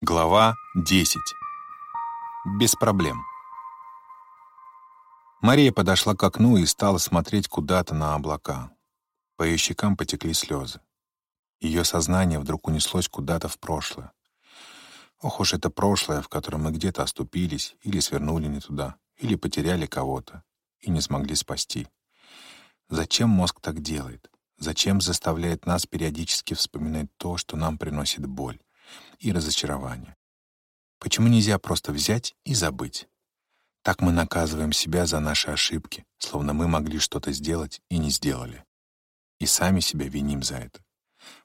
Глава 10. Без проблем. Мария подошла к окну и стала смотреть куда-то на облака. По ее щекам потекли слезы. Ее сознание вдруг унеслось куда-то в прошлое. Ох уж это прошлое, в котором мы где-то оступились, или свернули не туда, или потеряли кого-то и не смогли спасти. Зачем мозг так делает? Зачем заставляет нас периодически вспоминать то, что нам приносит боль? И разочарование. Почему нельзя просто взять и забыть? Так мы наказываем себя за наши ошибки, словно мы могли что-то сделать и не сделали. И сами себя виним за это.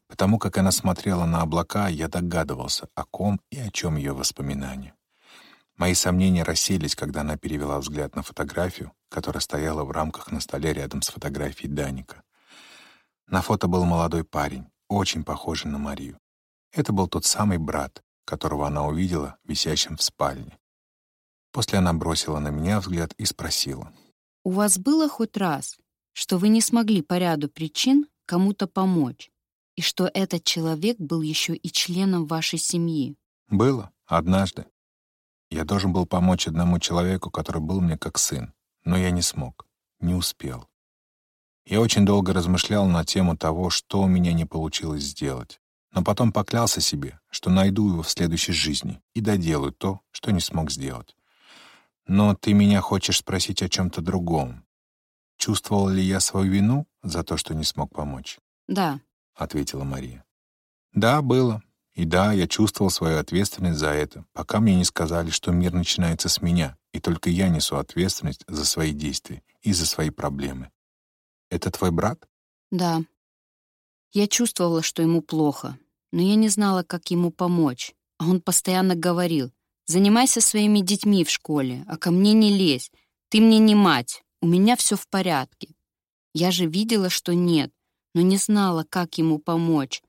Потому как она смотрела на облака, я догадывался, о ком и о чем ее воспоминания. Мои сомнения расселись, когда она перевела взгляд на фотографию, которая стояла в рамках на столе рядом с фотографией Даника. На фото был молодой парень, очень похожий на Марию. Это был тот самый брат, которого она увидела висящим в спальне. После она бросила на меня взгляд и спросила. «У вас было хоть раз, что вы не смогли по ряду причин кому-то помочь, и что этот человек был еще и членом вашей семьи?» «Было. Однажды. Я должен был помочь одному человеку, который был мне как сын, но я не смог, не успел. Я очень долго размышлял на тему того, что у меня не получилось сделать но потом поклялся себе, что найду его в следующей жизни и доделаю то, что не смог сделать. Но ты меня хочешь спросить о чем-то другом. Чувствовал ли я свою вину за то, что не смог помочь? «Да», — ответила Мария. «Да, было. И да, я чувствовал свою ответственность за это, пока мне не сказали, что мир начинается с меня, и только я несу ответственность за свои действия и за свои проблемы. Это твой брат?» «Да». Я чувствовала, что ему плохо, но я не знала, как ему помочь. А он постоянно говорил, «Занимайся своими детьми в школе, а ко мне не лезь. Ты мне не мать, у меня все в порядке». Я же видела, что нет, но не знала, как ему помочь.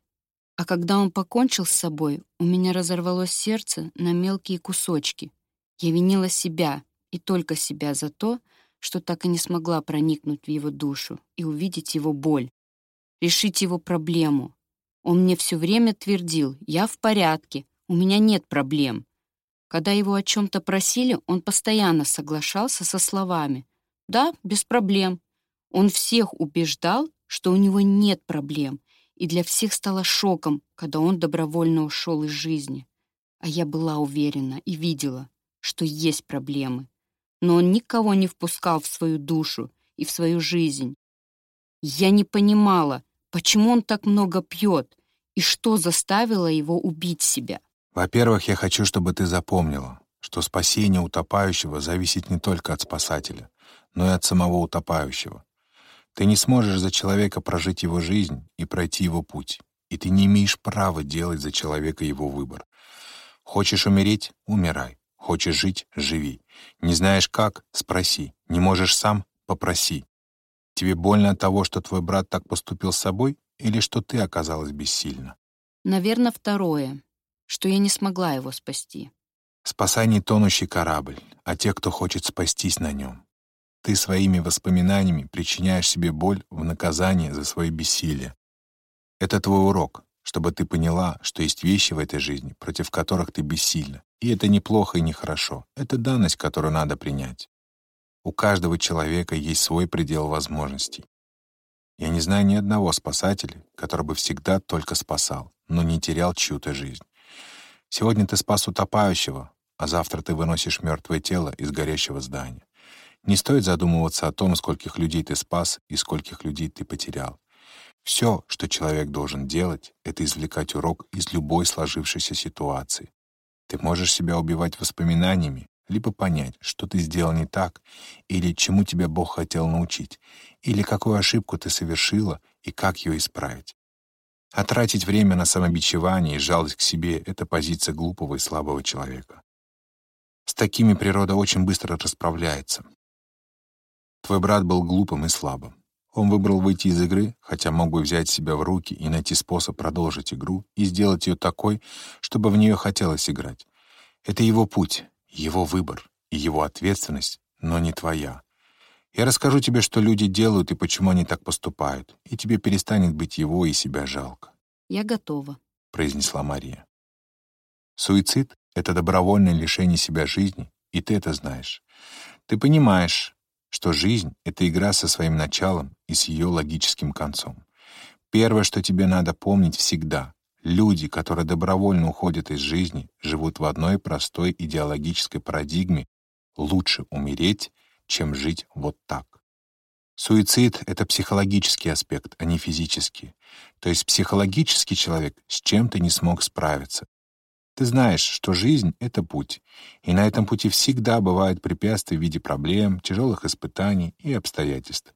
А когда он покончил с собой, у меня разорвалось сердце на мелкие кусочки. Я винила себя и только себя за то, что так и не смогла проникнуть в его душу и увидеть его боль, решить его проблему, он мне все время твердил, я в порядке, у меня нет проблем. Когда его о чем-то просили, он постоянно соглашался со словами «Да, без проблем». Он всех убеждал, что у него нет проблем, и для всех стало шоком, когда он добровольно ушел из жизни. А я была уверена и видела, что есть проблемы. Но он никого не впускал в свою душу и в свою жизнь. Я не понимала, Почему он так много пьет? И что заставило его убить себя? Во-первых, я хочу, чтобы ты запомнила, что спасение утопающего зависит не только от спасателя, но и от самого утопающего. Ты не сможешь за человека прожить его жизнь и пройти его путь, и ты не имеешь права делать за человека его выбор. Хочешь умереть — умирай. Хочешь жить — живи. Не знаешь как — спроси. Не можешь сам — попроси. Тебе больно от того, что твой брат так поступил с собой, или что ты оказалась бессильна? Наверное, второе, что я не смогла его спасти. Спасай не тонущий корабль, а тех, кто хочет спастись на нем. Ты своими воспоминаниями причиняешь себе боль в наказание за свое бессилие. Это твой урок, чтобы ты поняла, что есть вещи в этой жизни, против которых ты бессильна. И это неплохо и нехорошо. Это данность, которую надо принять. У каждого человека есть свой предел возможностей. Я не знаю ни одного спасателя, который бы всегда только спасал, но не терял чью-то жизнь. Сегодня ты спас утопающего, а завтра ты выносишь мертвое тело из горящего здания. Не стоит задумываться о том, скольких людей ты спас и скольких людей ты потерял. Все, что человек должен делать, это извлекать урок из любой сложившейся ситуации. Ты можешь себя убивать воспоминаниями, либо понять, что ты сделал не так, или чему тебя Бог хотел научить, или какую ошибку ты совершила и как ее исправить. А тратить время на самобичевание и жалость к себе — это позиция глупого и слабого человека. С такими природа очень быстро расправляется. Твой брат был глупым и слабым. Он выбрал выйти из игры, хотя мог бы взять себя в руки и найти способ продолжить игру и сделать ее такой, чтобы в нее хотелось играть. Это его путь, его выбор и его ответственность, но не твоя. Я расскажу тебе, что люди делают и почему они так поступают, и тебе перестанет быть его и себя жалко. «Я готова», — произнесла Мария. Суицид — это добровольное лишение себя жизни, и ты это знаешь. Ты понимаешь, что жизнь — это игра со своим началом и с ее логическим концом. Первое, что тебе надо помнить всегда — люди, которые добровольно уходят из жизни, живут в одной простой идеологической парадигме «лучше умереть, чем жить вот так». Суицид — это психологический аспект, а не физический. То есть психологический человек с чем-то не смог справиться. Ты знаешь, что жизнь — это путь, и на этом пути всегда бывают препятствия в виде проблем, тяжелых испытаний и обстоятельств.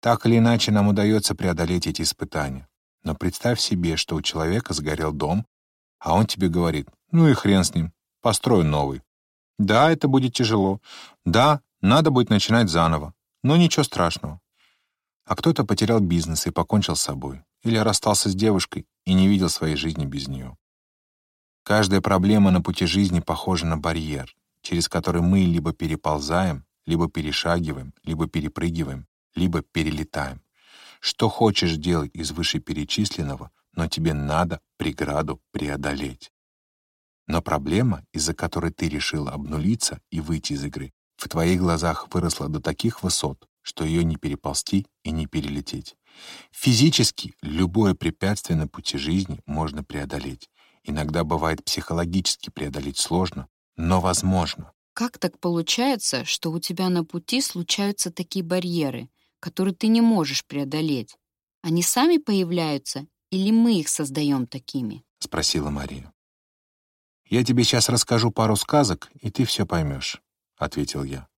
Так или иначе нам удается преодолеть эти испытания. Но представь себе, что у человека сгорел дом, а он тебе говорит, ну и хрен с ним, построю новый. Да, это будет тяжело. Да, надо будет начинать заново. Но ничего страшного. А кто-то потерял бизнес и покончил с собой. Или расстался с девушкой и не видел своей жизни без нее. Каждая проблема на пути жизни похожа на барьер, через который мы либо переползаем, либо перешагиваем, либо перепрыгиваем, либо перелетаем. Что хочешь делать из вышеперечисленного, но тебе надо преграду преодолеть. Но проблема, из-за которой ты решил обнулиться и выйти из игры, в твоих глазах выросла до таких высот, что ее не переползти и не перелететь. Физически любое препятствие на пути жизни можно преодолеть. Иногда бывает психологически преодолеть сложно, но возможно. Как так получается, что у тебя на пути случаются такие барьеры, которые ты не можешь преодолеть. Они сами появляются или мы их создаем такими?» — спросила Мария. «Я тебе сейчас расскажу пару сказок, и ты все поймешь», — ответил я.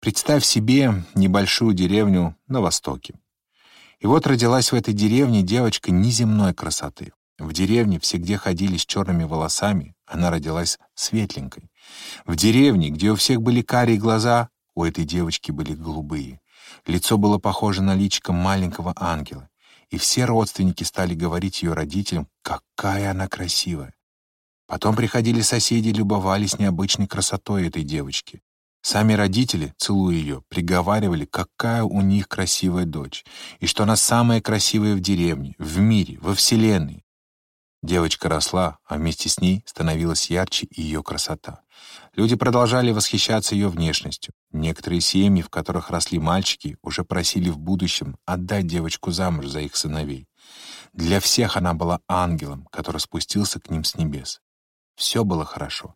«Представь себе небольшую деревню на востоке. И вот родилась в этой деревне девочка неземной красоты. В деревне все, где ходили с черными волосами, она родилась светленькой. В деревне, где у всех были карие глаза, у этой девочки были голубые. Лицо было похоже на личико маленького ангела, и все родственники стали говорить ее родителям, какая она красивая. Потом приходили соседи и любовались необычной красотой этой девочки. Сами родители, целуя ее, приговаривали, какая у них красивая дочь, и что она самая красивая в деревне, в мире, во Вселенной. Девочка росла, а вместе с ней становилась ярче и ее красота. Люди продолжали восхищаться ее внешностью. Некоторые семьи, в которых росли мальчики, уже просили в будущем отдать девочку замуж за их сыновей. Для всех она была ангелом, который спустился к ним с небес. Все было хорошо,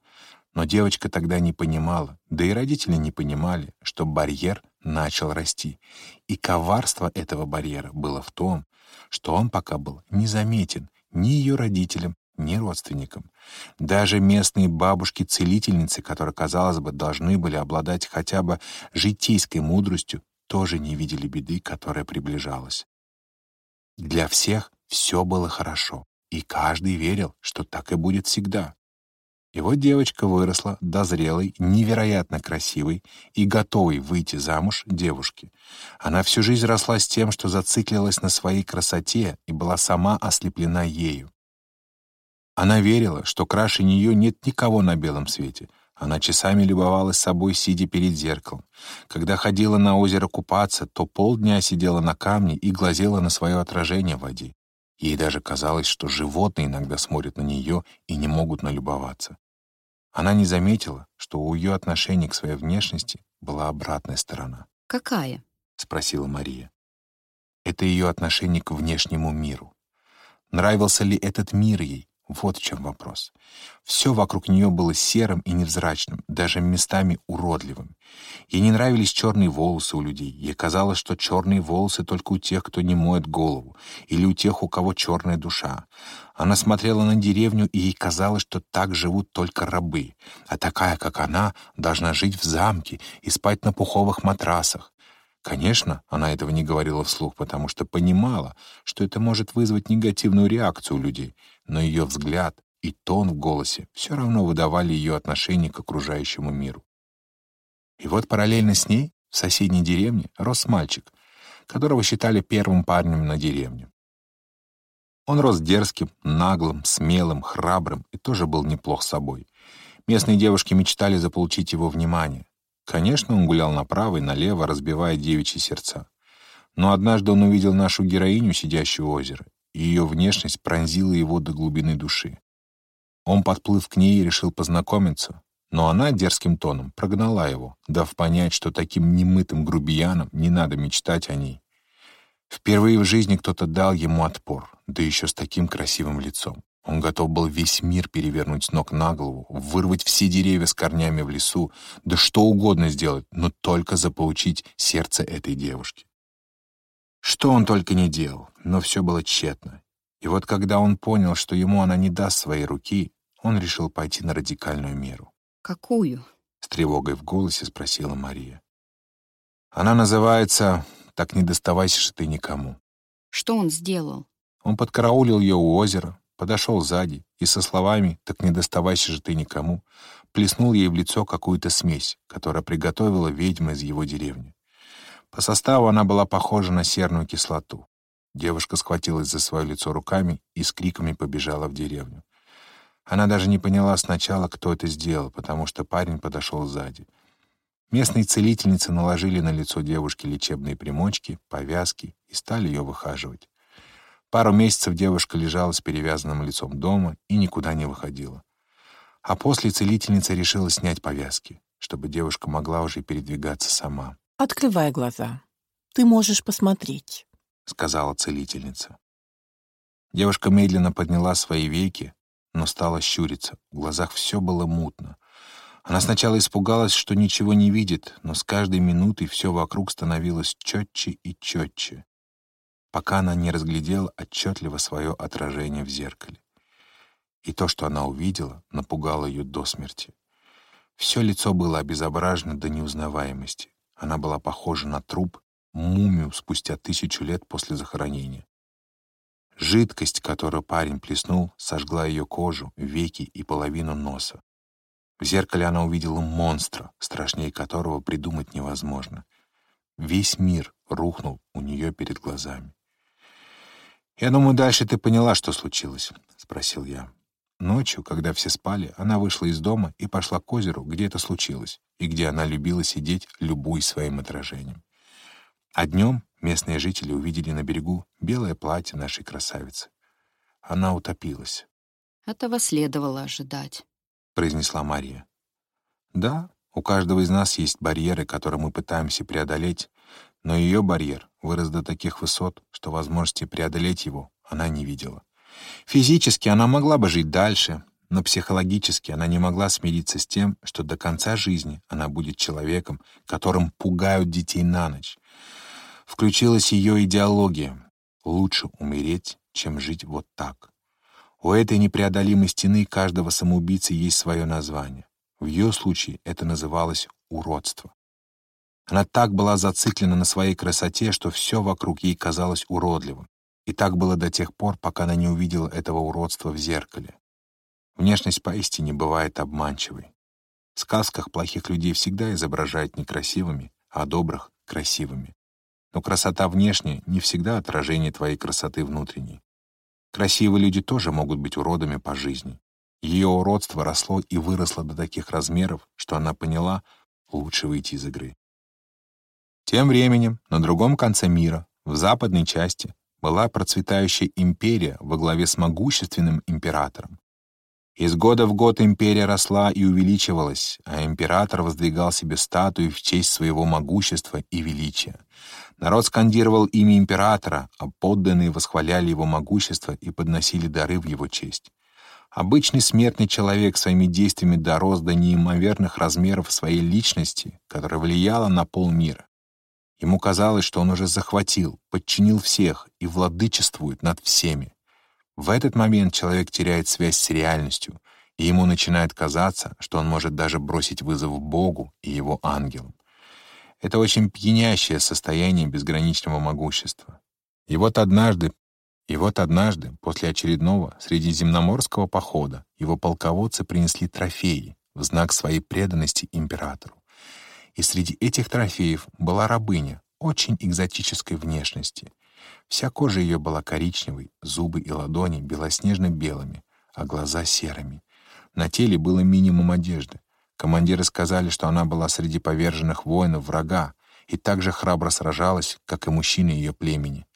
но девочка тогда не понимала, да и родители не понимали, что барьер начал расти. И коварство этого барьера было в том, что он пока был незаметен — ни ее родителям, ни родственникам. Даже местные бабушки-целительницы, которые, казалось бы, должны были обладать хотя бы житейской мудростью, тоже не видели беды, которая приближалась. Для всех все было хорошо, и каждый верил, что так и будет всегда. Вот девочка выросла до зрелой, невероятно красивой и готовой выйти замуж девушки. Она всю жизнь росла с тем, что зациклилась на своей красоте и была сама ослеплена ею. Она верила, что краше нее нет никого на белом свете. Она часами любовалась собой, сидя перед зеркалом. Когда ходила на озеро купаться, то полдня сидела на камне и глазела на свое отражение в воде. Ей даже казалось, что животные иногда смотрят на нее и не могут налюбоваться. Она не заметила, что у ее отношения к своей внешности была обратная сторона. «Какая?» — спросила Мария. Это ее отношение к внешнему миру. Нравился ли этот мир ей? Вот в чем вопрос. Все вокруг нее было серым и невзрачным, даже местами уродливым. Ей не нравились черные волосы у людей. Ей казалось, что черные волосы только у тех, кто не моет голову, или у тех, у кого черная душа. Она смотрела на деревню, и ей казалось, что так живут только рабы, а такая, как она, должна жить в замке и спать на пуховых матрасах. Конечно, она этого не говорила вслух, потому что понимала, что это может вызвать негативную реакцию у людей, но ее взгляд и тон в голосе все равно выдавали ее отношение к окружающему миру. И вот параллельно с ней в соседней деревне рос мальчик, которого считали первым парнем на деревне. Он рос дерзким, наглым, смелым, храбрым и тоже был неплох собой. Местные девушки мечтали заполучить его внимание. Конечно, он гулял направо и налево, разбивая девичьи сердца. Но однажды он увидел нашу героиню, сидящую у озера, и ее внешность пронзила его до глубины души. Он, подплыв к ней, решил познакомиться, но она дерзким тоном прогнала его, дав понять, что таким немытым грубиянам не надо мечтать о ней. Впервые в жизни кто-то дал ему отпор, да еще с таким красивым лицом. Он готов был весь мир перевернуть с ног на голову, вырвать все деревья с корнями в лесу, да что угодно сделать, но только заполучить сердце этой девушки. Что он только не делал, но все было тщетно. И вот когда он понял, что ему она не даст своей руки, он решил пойти на радикальную меру. «Какую?» — с тревогой в голосе спросила Мария. «Она называется «Так не доставайся же ты никому». «Что он сделал?» Он подкараулил ее у озера, подошел сзади и со словами «Так не доставайся же ты никому» плеснул ей в лицо какую-то смесь, которая приготовила ведьма из его деревни. По составу она была похожа на серную кислоту. Девушка схватилась за свое лицо руками и с криками побежала в деревню. Она даже не поняла сначала, кто это сделал, потому что парень подошел сзади. Местные целительницы наложили на лицо девушки лечебные примочки, повязки и стали ее выхаживать. Пару месяцев девушка лежала с перевязанным лицом дома и никуда не выходила. А после целительница решила снять повязки, чтобы девушка могла уже передвигаться сама. «Открывай глаза. Ты можешь посмотреть», — сказала целительница. Девушка медленно подняла свои веки, но стала щуриться. В глазах все было мутно. Она сначала испугалась, что ничего не видит, но с каждой минутой все вокруг становилось четче и четче, пока она не разглядела отчетливо свое отражение в зеркале. И то, что она увидела, напугало ее до смерти. Все лицо было обезображено до неузнаваемости. Она была похожа на труп, мумию спустя тысячу лет после захоронения. Жидкость, которую парень плеснул, сожгла ее кожу, веки и половину носа. В зеркале она увидела монстра, страшнее которого придумать невозможно. Весь мир рухнул у нее перед глазами. «Я думаю, дальше ты поняла, что случилось?» — спросил я. Ночью, когда все спали, она вышла из дома и пошла к озеру, где это случилось, и где она любила сидеть, любуясь своим отражением. А днем местные жители увидели на берегу белое платье нашей красавицы. Она утопилась. Этого следовало ожидать. — произнесла Мария. «Да, у каждого из нас есть барьеры, которые мы пытаемся преодолеть, но ее барьер вырос до таких высот, что возможности преодолеть его она не видела. Физически она могла бы жить дальше, но психологически она не могла смириться с тем, что до конца жизни она будет человеком, которым пугают детей на ночь. Включилась ее идеология «лучше умереть, чем жить вот так». У этой непреодолимой стены каждого самоубийцы есть свое название. В ее случае это называлось уродство. Она так была зациклена на своей красоте, что все вокруг ей казалось уродливым. И так было до тех пор, пока она не увидела этого уродства в зеркале. Внешность поистине бывает обманчивой. В сказках плохих людей всегда изображают некрасивыми, а добрых — красивыми. Но красота внешняя не всегда отражение твоей красоты внутренней. Красивые люди тоже могут быть уродами по жизни. Ее уродство росло и выросло до таких размеров, что она поняла, лучше выйти из игры. Тем временем на другом конце мира, в западной части, была процветающая империя во главе с могущественным императором. Из года в год империя росла и увеличивалась, а император воздвигал себе статую в честь своего могущества и величия. Народ скандировал имя императора, а подданные восхваляли его могущество и подносили дары в его честь. Обычный смертный человек своими действиями дорос до неимоверных размеров своей личности, которая влияла на полмира. Ему казалось, что он уже захватил, подчинил всех и владычествует над всеми. В этот момент человек теряет связь с реальностью, и ему начинает казаться, что он может даже бросить вызов Богу и его ангелам. Это очень пьянящее состояние безграничного могущества. И вот однажды, и вот однажды, после очередного средиземноморского похода, его полководцы принесли трофеи в знак своей преданности императору. И среди этих трофеев была рабыня очень экзотической внешности. Вся кожа ее была коричневой, зубы и ладони белоснежно-белыми, а глаза серыми. На теле было минимум одежды. Командиры сказали, что она была среди поверженных воинов врага и так же храбро сражалась, как и мужчины ее племени.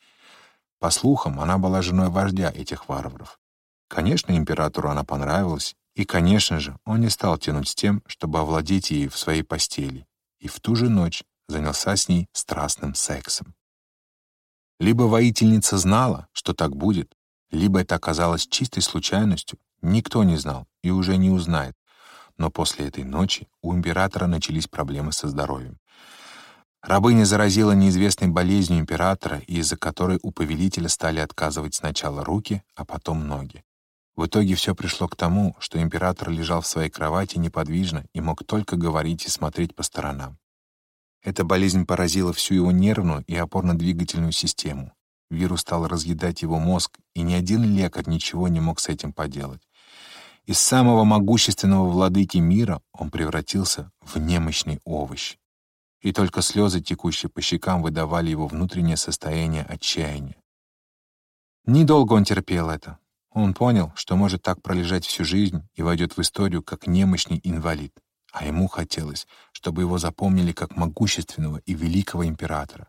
По слухам, она была женой вождя этих варваров. Конечно, императору она понравилась, и, конечно же, он не стал тянуть с тем, чтобы овладеть ей в своей постели, и в ту же ночь занялся с ней страстным сексом. Либо воительница знала, что так будет, либо это оказалось чистой случайностью, никто не знал и уже не узнает. Но после этой ночи у императора начались проблемы со здоровьем. Рабыня заразила неизвестной болезнью императора, из-за которой у повелителя стали отказывать сначала руки, а потом ноги. В итоге все пришло к тому, что император лежал в своей кровати неподвижно и мог только говорить и смотреть по сторонам. Эта болезнь поразила всю его нервную и опорно-двигательную систему. Вирус стал разъедать его мозг, и ни один лекарь ничего не мог с этим поделать. Из самого могущественного владыки мира он превратился в немощный овощ. И только слезы, текущие по щекам, выдавали его внутреннее состояние отчаяния. Недолго он терпел это. Он понял, что может так пролежать всю жизнь и войдет в историю как немощный инвалид, а ему хотелось, чтобы его запомнили как могущественного и великого императора.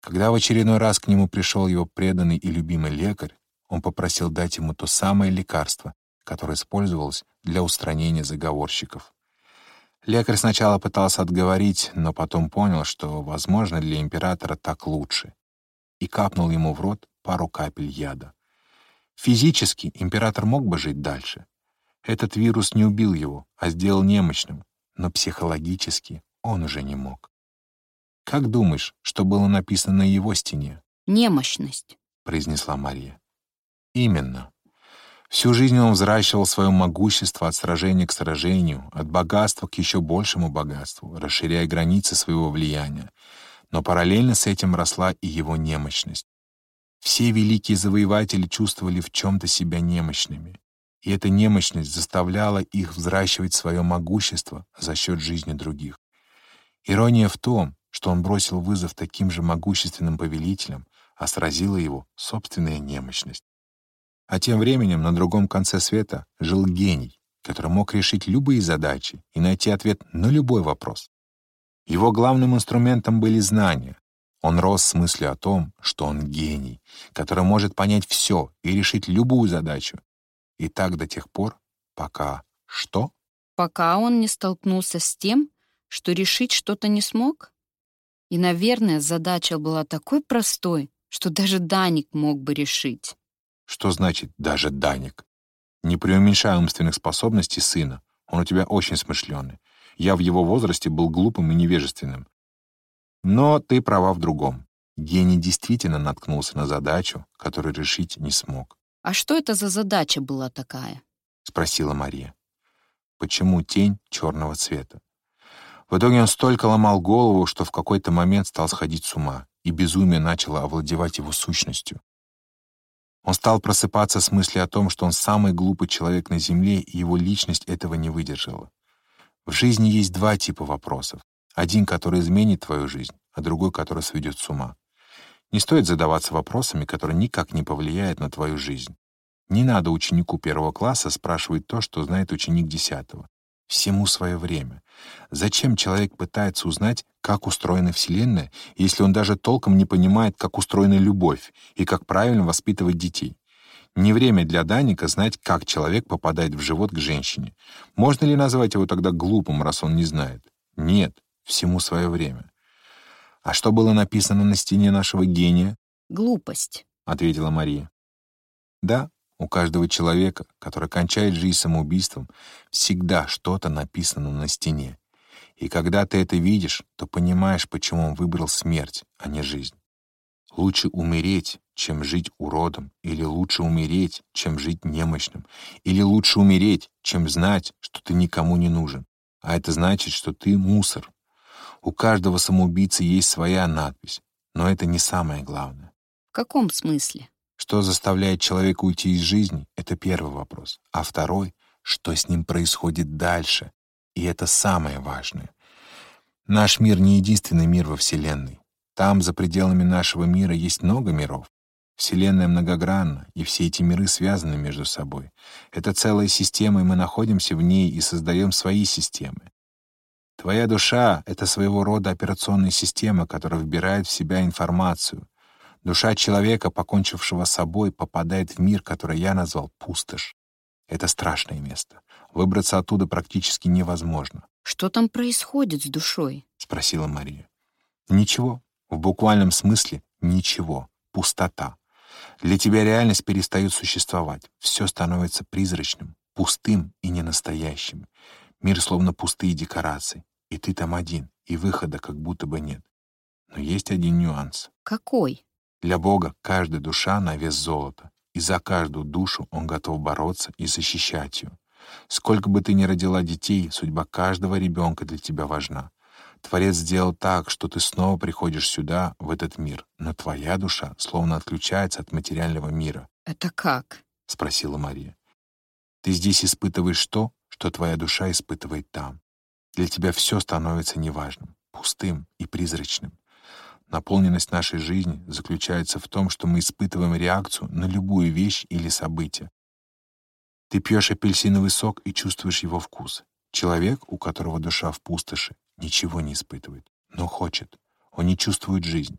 Когда в очередной раз к нему пришел его преданный и любимый лекарь, он попросил дать ему то самое лекарство, которое использовалось для устранения заговорщиков. Лекарь сначала пытался отговорить, но потом понял, что, возможно, для императора так лучше, и капнул ему в рот пару капель яда. Физически император мог бы жить дальше. Этот вирус не убил его, а сделал немощным, но психологически он уже не мог. «Как думаешь, что было написано на его стене?» «Немощность», — произнесла Мария. «Именно. Всю жизнь он взращивал свое могущество от сражения к сражению, от богатства к еще большему богатству, расширяя границы своего влияния. Но параллельно с этим росла и его немощность. Все великие завоеватели чувствовали в чем-то себя немощными, и эта немощность заставляла их взращивать свое могущество за счет жизни других. Ирония в том, что он бросил вызов таким же могущественным повелителям, а сразила его собственная немощность. А тем временем на другом конце света жил гений, который мог решить любые задачи и найти ответ на любой вопрос. Его главным инструментом были знания, он рос с мыслью о том, что он гений, который может понять все и решить любую задачу. И так до тех пор, пока что? Пока он не столкнулся с тем, что решить что-то не смог. И, наверное, задача была такой простой, что даже Даник мог бы решить. Что значит «даже Даник»? Не преуменьшай умственных способностей сына. Он у тебя очень смышленый. Я в его возрасте был глупым и невежественным. Но ты права в другом. Гений действительно наткнулся на задачу, которую решить не смог. «А что это за задача была такая?» — спросила Мария. «Почему тень черного цвета?» В итоге он столько ломал голову, что в какой-то момент стал сходить с ума, и безумие начало овладевать его сущностью. Он стал просыпаться с мыслью о том, что он самый глупый человек на Земле, и его личность этого не выдержала. В жизни есть два типа вопросов. Один, который изменит твою жизнь, а другой, который сведет с ума. Не стоит задаваться вопросами, которые никак не повлияют на твою жизнь. Не надо ученику первого класса спрашивать то, что знает ученик десятого. Всему свое время. Зачем человек пытается узнать, как устроена Вселенная, если он даже толком не понимает, как устроена любовь и как правильно воспитывать детей? Не время для Даника знать, как человек попадает в живот к женщине. Можно ли назвать его тогда глупым, раз он не знает? Нет, Всему свое время. «А что было написано на стене нашего гения?» «Глупость», — ответила Мария. «Да, у каждого человека, который кончает жизнь самоубийством, всегда что-то написано на стене. И когда ты это видишь, то понимаешь, почему он выбрал смерть, а не жизнь. Лучше умереть, чем жить уродом, или лучше умереть, чем жить немощным, или лучше умереть, чем знать, что ты никому не нужен. А это значит, что ты мусор, у каждого самоубийцы есть своя надпись, но это не самое главное. В каком смысле? Что заставляет человека уйти из жизни — это первый вопрос. А второй — что с ним происходит дальше. И это самое важное. Наш мир не единственный мир во Вселенной. Там, за пределами нашего мира, есть много миров. Вселенная многогранна, и все эти миры связаны между собой. Это целая система, и мы находимся в ней и создаем свои системы. Твоя душа — это своего рода операционная система, которая вбирает в себя информацию. Душа человека, покончившего с собой, попадает в мир, который я назвал пустошь. Это страшное место. Выбраться оттуда практически невозможно. Что там происходит с душой? — спросила Мария. Ничего. В буквальном смысле ничего. Пустота. Для тебя реальность перестает существовать. Все становится призрачным, пустым и ненастоящим. Мир словно пустые декорации. И ты там один, и выхода как будто бы нет. Но есть один нюанс. Какой? Для Бога каждая душа на вес золота, и за каждую душу Он готов бороться и защищать ее. Сколько бы ты ни родила детей, судьба каждого ребенка для тебя важна. Творец сделал так, что ты снова приходишь сюда, в этот мир, но твоя душа словно отключается от материального мира. «Это как?» — спросила Мария. «Ты здесь испытываешь то, что твоя душа испытывает там. Для тебя все становится неважным, пустым и призрачным. Наполненность нашей жизни заключается в том, что мы испытываем реакцию на любую вещь или событие. Ты пьешь апельсиновый сок и чувствуешь его вкус. Человек, у которого душа в пустоши, ничего не испытывает, но хочет. Он не чувствует жизнь.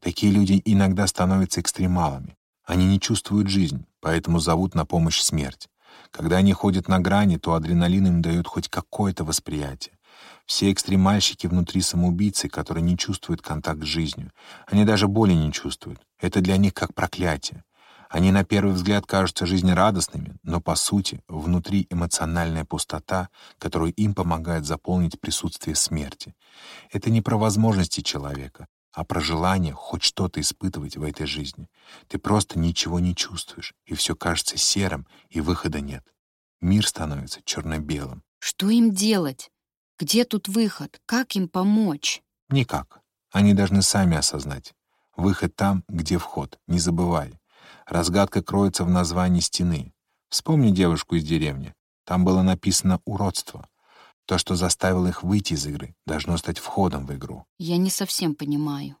Такие люди иногда становятся экстремалами. Они не чувствуют жизнь, поэтому зовут на помощь смерть. Когда они ходят на грани, то адреналин им дает хоть какое-то восприятие. Все экстремальщики внутри самоубийцы, которые не чувствуют контакт с жизнью. Они даже боли не чувствуют. Это для них как проклятие. Они на первый взгляд кажутся жизнерадостными, но по сути внутри эмоциональная пустота, которую им помогает заполнить присутствие смерти. Это не про возможности человека, а про желание хоть что-то испытывать в этой жизни. Ты просто ничего не чувствуешь, и все кажется серым, и выхода нет. Мир становится черно-белым. Что им делать? Где тут выход? Как им помочь? Никак. Они должны сами осознать. Выход там, где вход. Не забывай. Разгадка кроется в названии стены. Вспомни девушку из деревни. Там было написано «уродство». То, что заставило их выйти из игры, должно стать входом в игру. Я не совсем понимаю.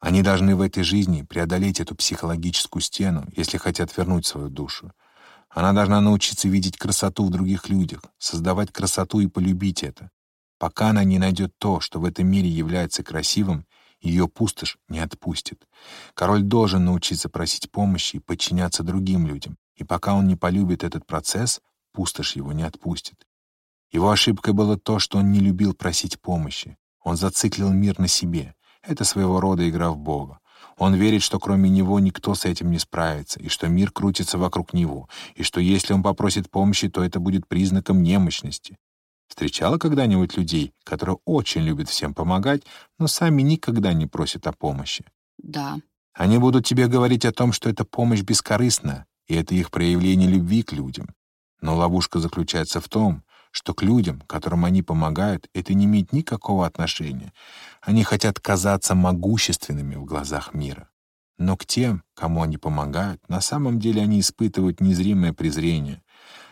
Они должны в этой жизни преодолеть эту психологическую стену, если хотят вернуть свою душу. Она должна научиться видеть красоту в других людях, создавать красоту и полюбить это. Пока она не найдет то, что в этом мире является красивым, ее пустошь не отпустит. Король должен научиться просить помощи и подчиняться другим людям, и пока он не полюбит этот процесс, пустошь его не отпустит. Его ошибкой было то, что он не любил просить помощи. Он зациклил мир на себе. Это своего рода игра в Бога. Он верит, что кроме него никто с этим не справится, и что мир крутится вокруг него, и что если он попросит помощи, то это будет признаком немощности. Встречала когда-нибудь людей, которые очень любят всем помогать, но сами никогда не просят о помощи? Да. Они будут тебе говорить о том, что эта помощь бескорыстна, и это их проявление любви к людям. Но ловушка заключается в том, что к людям, которым они помогают, это не имеет никакого отношения. Они хотят казаться могущественными в глазах мира. Но к тем, кому они помогают, на самом деле они испытывают незримое презрение,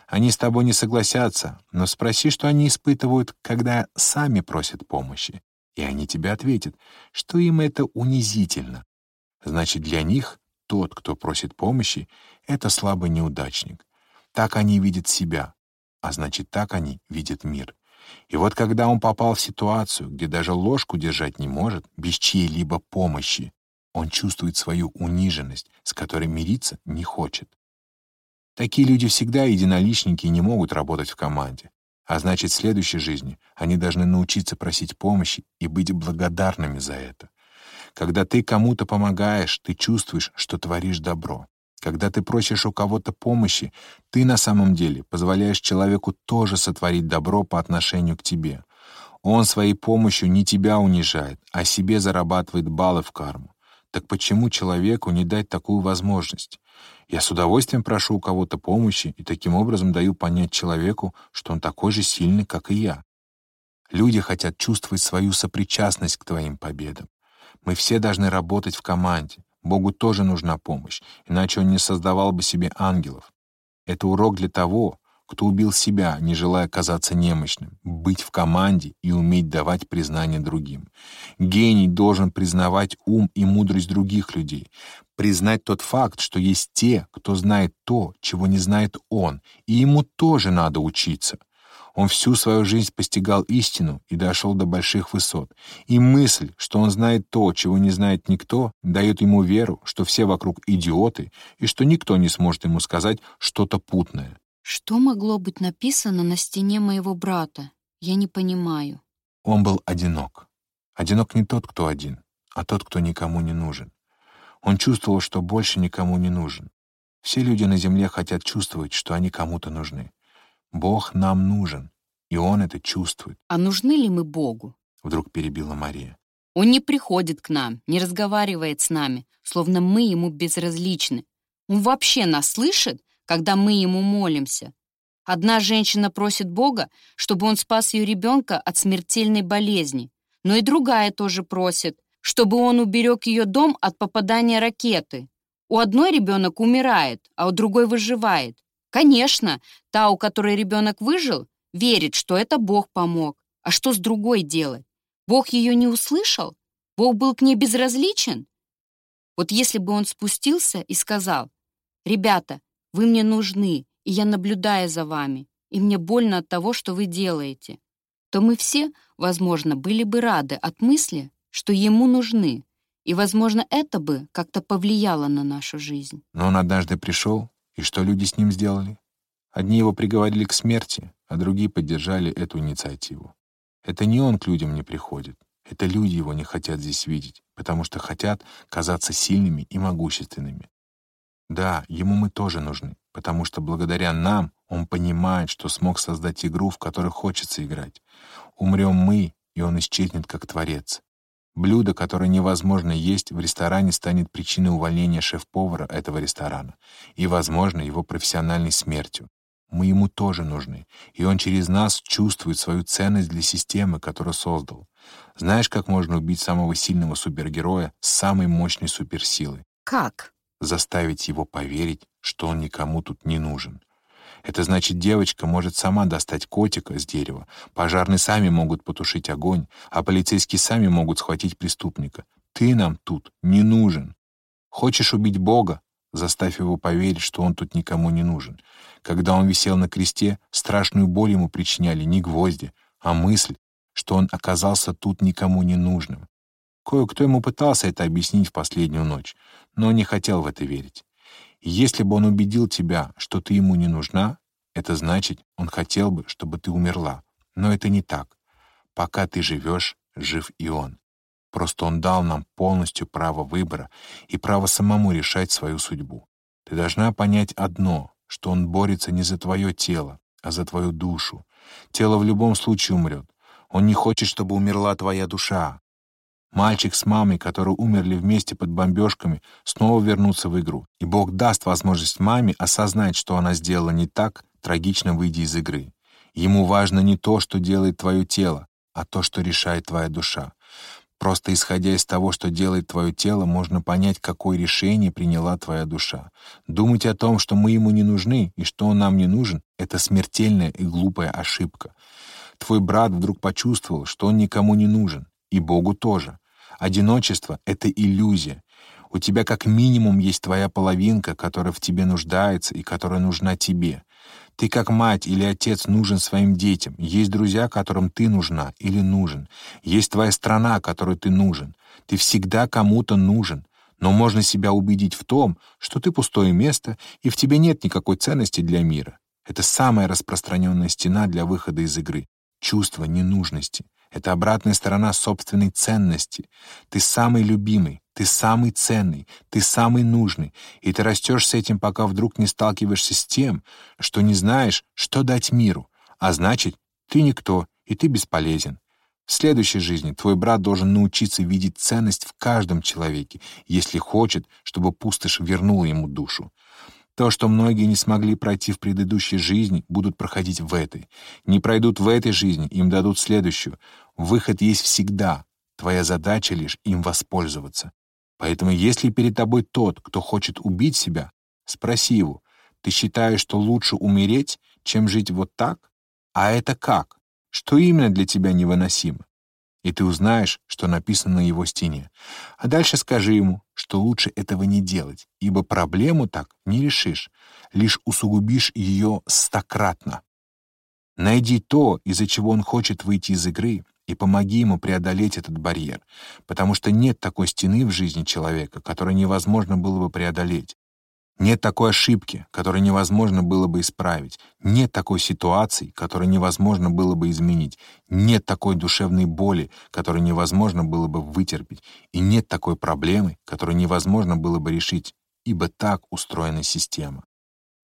они с тобой не согласятся, но спроси, что они испытывают, когда сами просят помощи. И они тебе ответят, что им это унизительно. Значит, для них тот, кто просит помощи, — это слабый неудачник. Так они видят себя, а значит, так они видят мир. И вот когда он попал в ситуацию, где даже ложку держать не может, без чьей-либо помощи, он чувствует свою униженность, с которой мириться не хочет. Такие люди всегда единоличники и не могут работать в команде. А значит, в следующей жизни они должны научиться просить помощи и быть благодарными за это. Когда ты кому-то помогаешь, ты чувствуешь, что творишь добро. Когда ты просишь у кого-то помощи, ты на самом деле позволяешь человеку тоже сотворить добро по отношению к тебе. Он своей помощью не тебя унижает, а себе зарабатывает баллы в карму. Так почему человеку не дать такую возможность? Я с удовольствием прошу у кого-то помощи и таким образом даю понять человеку, что он такой же сильный, как и я. Люди хотят чувствовать свою сопричастность к твоим победам. Мы все должны работать в команде. Богу тоже нужна помощь, иначе он не создавал бы себе ангелов. Это урок для того, кто убил себя, не желая казаться немощным, быть в команде и уметь давать признание другим. Гений должен признавать ум и мудрость других людей, признать тот факт, что есть те, кто знает то, чего не знает он, и ему тоже надо учиться. Он всю свою жизнь постигал истину и дошел до больших высот. И мысль, что он знает то, чего не знает никто, дает ему веру, что все вокруг идиоты и что никто не сможет ему сказать что-то путное. Что могло быть написано на стене моего брата? Я не понимаю. Он был одинок. Одинок не тот, кто один, а тот, кто никому не нужен. Он чувствовал, что больше никому не нужен. Все люди на земле хотят чувствовать, что они кому-то нужны. Бог нам нужен, и Он это чувствует. А нужны ли мы Богу? Вдруг перебила Мария. Он не приходит к нам, не разговаривает с нами, словно мы ему безразличны. Он вообще нас слышит, когда мы ему молимся. Одна женщина просит Бога, чтобы он спас ее ребенка от смертельной болезни, но и другая тоже просит, чтобы он уберег ее дом от попадания ракеты. У одной ребенок умирает, а у другой выживает. Конечно, та, у которой ребенок выжил, верит, что это Бог помог. А что с другой делать? Бог ее не услышал? Бог был к ней безразличен? Вот если бы он спустился и сказал, «Ребята, вы мне нужны, и я наблюдаю за вами, и мне больно от того, что вы делаете», то мы все, возможно, были бы рады от мысли, что ему нужны, и, возможно, это бы как-то повлияло на нашу жизнь. Но он однажды пришел и что люди с ним сделали? Одни его приговорили к смерти, а другие поддержали эту инициативу. Это не он к людям не приходит. Это люди его не хотят здесь видеть, потому что хотят казаться сильными и могущественными. Да, ему мы тоже нужны, потому что благодаря нам он понимает, что смог создать игру, в которой хочется играть. Умрем мы, и он исчезнет как творец. Блюдо, которое невозможно есть, в ресторане станет причиной увольнения шеф-повара этого ресторана и, возможно, его профессиональной смертью. Мы ему тоже нужны, и он через нас чувствует свою ценность для системы, которую создал. Знаешь, как можно убить самого сильного супергероя с самой мощной суперсилой? Как? Заставить его поверить, что он никому тут не нужен. Это значит, девочка может сама достать котика с дерева, пожарные сами могут потушить огонь, а полицейские сами могут схватить преступника. Ты нам тут не нужен. Хочешь убить Бога? Заставь его поверить, что он тут никому не нужен. Когда он висел на кресте, страшную боль ему причиняли не гвозди, а мысль, что он оказался тут никому не нужным. Кое-кто ему пытался это объяснить в последнюю ночь, но не хотел в это верить. Если бы он убедил тебя, что ты ему не нужна, это значит, он хотел бы, чтобы ты умерла. Но это не так. Пока ты живешь, жив и он. Просто он дал нам полностью право выбора и право самому решать свою судьбу. Ты должна понять одно, что он борется не за твое тело, а за твою душу. Тело в любом случае умрет. Он не хочет, чтобы умерла твоя душа. Мальчик с мамой, которые умерли вместе под бомбежками, снова вернутся в игру. И Бог даст возможность маме осознать, что она сделала не так, трагично выйдя из игры. Ему важно не то, что делает твое тело, а то, что решает твоя душа. Просто исходя из того, что делает твое тело, можно понять, какое решение приняла твоя душа. Думать о том, что мы ему не нужны и что он нам не нужен, это смертельная и глупая ошибка. Твой брат вдруг почувствовал, что он никому не нужен, и Богу тоже. Одиночество — это иллюзия. У тебя как минимум есть твоя половинка, которая в тебе нуждается и которая нужна тебе. Ты как мать или отец нужен своим детям. Есть друзья, которым ты нужна или нужен. Есть твоя страна, которой ты нужен. Ты всегда кому-то нужен. Но можно себя убедить в том, что ты пустое место, и в тебе нет никакой ценности для мира. Это самая распространенная стена для выхода из игры. Чувство ненужности. Это обратная сторона собственной ценности. Ты самый любимый, ты самый ценный, ты самый нужный, и ты растешь с этим, пока вдруг не сталкиваешься с тем, что не знаешь, что дать миру, а значит, ты никто, и ты бесполезен. В следующей жизни твой брат должен научиться видеть ценность в каждом человеке, если хочет, чтобы пустошь вернула ему душу. То, что многие не смогли пройти в предыдущей жизни, будут проходить в этой. Не пройдут в этой жизни, им дадут следующую. Выход есть всегда. Твоя задача лишь им воспользоваться. Поэтому если перед тобой тот, кто хочет убить себя, спроси его, ты считаешь, что лучше умереть, чем жить вот так? А это как? Что именно для тебя невыносимо? и ты узнаешь, что написано на его стене. А дальше скажи ему, что лучше этого не делать, ибо проблему так не решишь, лишь усугубишь ее стократно. Найди то, из-за чего он хочет выйти из игры, и помоги ему преодолеть этот барьер, потому что нет такой стены в жизни человека, которую невозможно было бы преодолеть. Нет такой ошибки, которую невозможно было бы исправить. Нет такой ситуации, которую невозможно было бы изменить. Нет такой душевной боли, которую невозможно было бы вытерпеть. И нет такой проблемы, которую невозможно было бы решить, ибо так устроена система.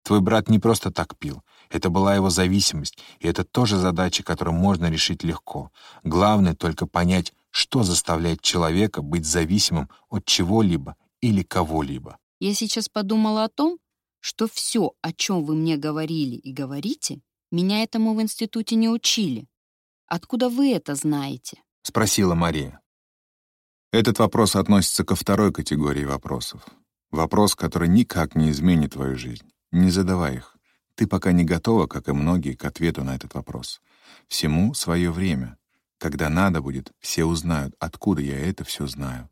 Твой брат не просто так пил. Это была его зависимость, и это тоже задача, которую можно решить легко. Главное только понять, что заставляет человека быть зависимым от чего-либо или кого-либо. Я сейчас подумала о том, что все, о чем вы мне говорили и говорите, меня этому в институте не учили. Откуда вы это знаете? Спросила Мария. Этот вопрос относится ко второй категории вопросов. Вопрос, который никак не изменит твою жизнь. Не задавай их. Ты пока не готова, как и многие, к ответу на этот вопрос. Всему свое время. Когда надо будет, все узнают, откуда я это все знаю.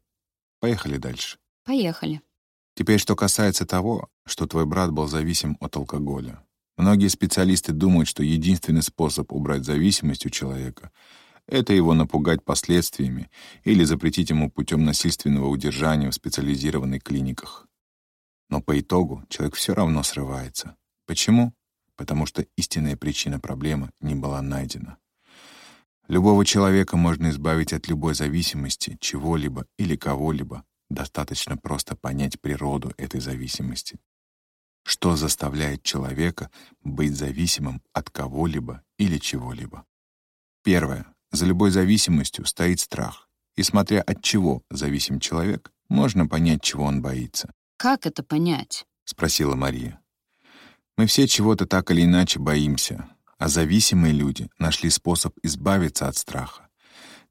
Поехали дальше. Поехали. Теперь, что касается того, что твой брат был зависим от алкоголя. Многие специалисты думают, что единственный способ убрать зависимость у человека — это его напугать последствиями или запретить ему путем насильственного удержания в специализированных клиниках. Но по итогу человек все равно срывается. Почему? Потому что истинная причина проблемы не была найдена. Любого человека можно избавить от любой зависимости, чего-либо или кого-либо, Достаточно просто понять природу этой зависимости. Что заставляет человека быть зависимым от кого-либо или чего-либо? Первое. За любой зависимостью стоит страх. И смотря от чего зависим человек, можно понять, чего он боится. «Как это понять?» — спросила Мария. «Мы все чего-то так или иначе боимся, а зависимые люди нашли способ избавиться от страха.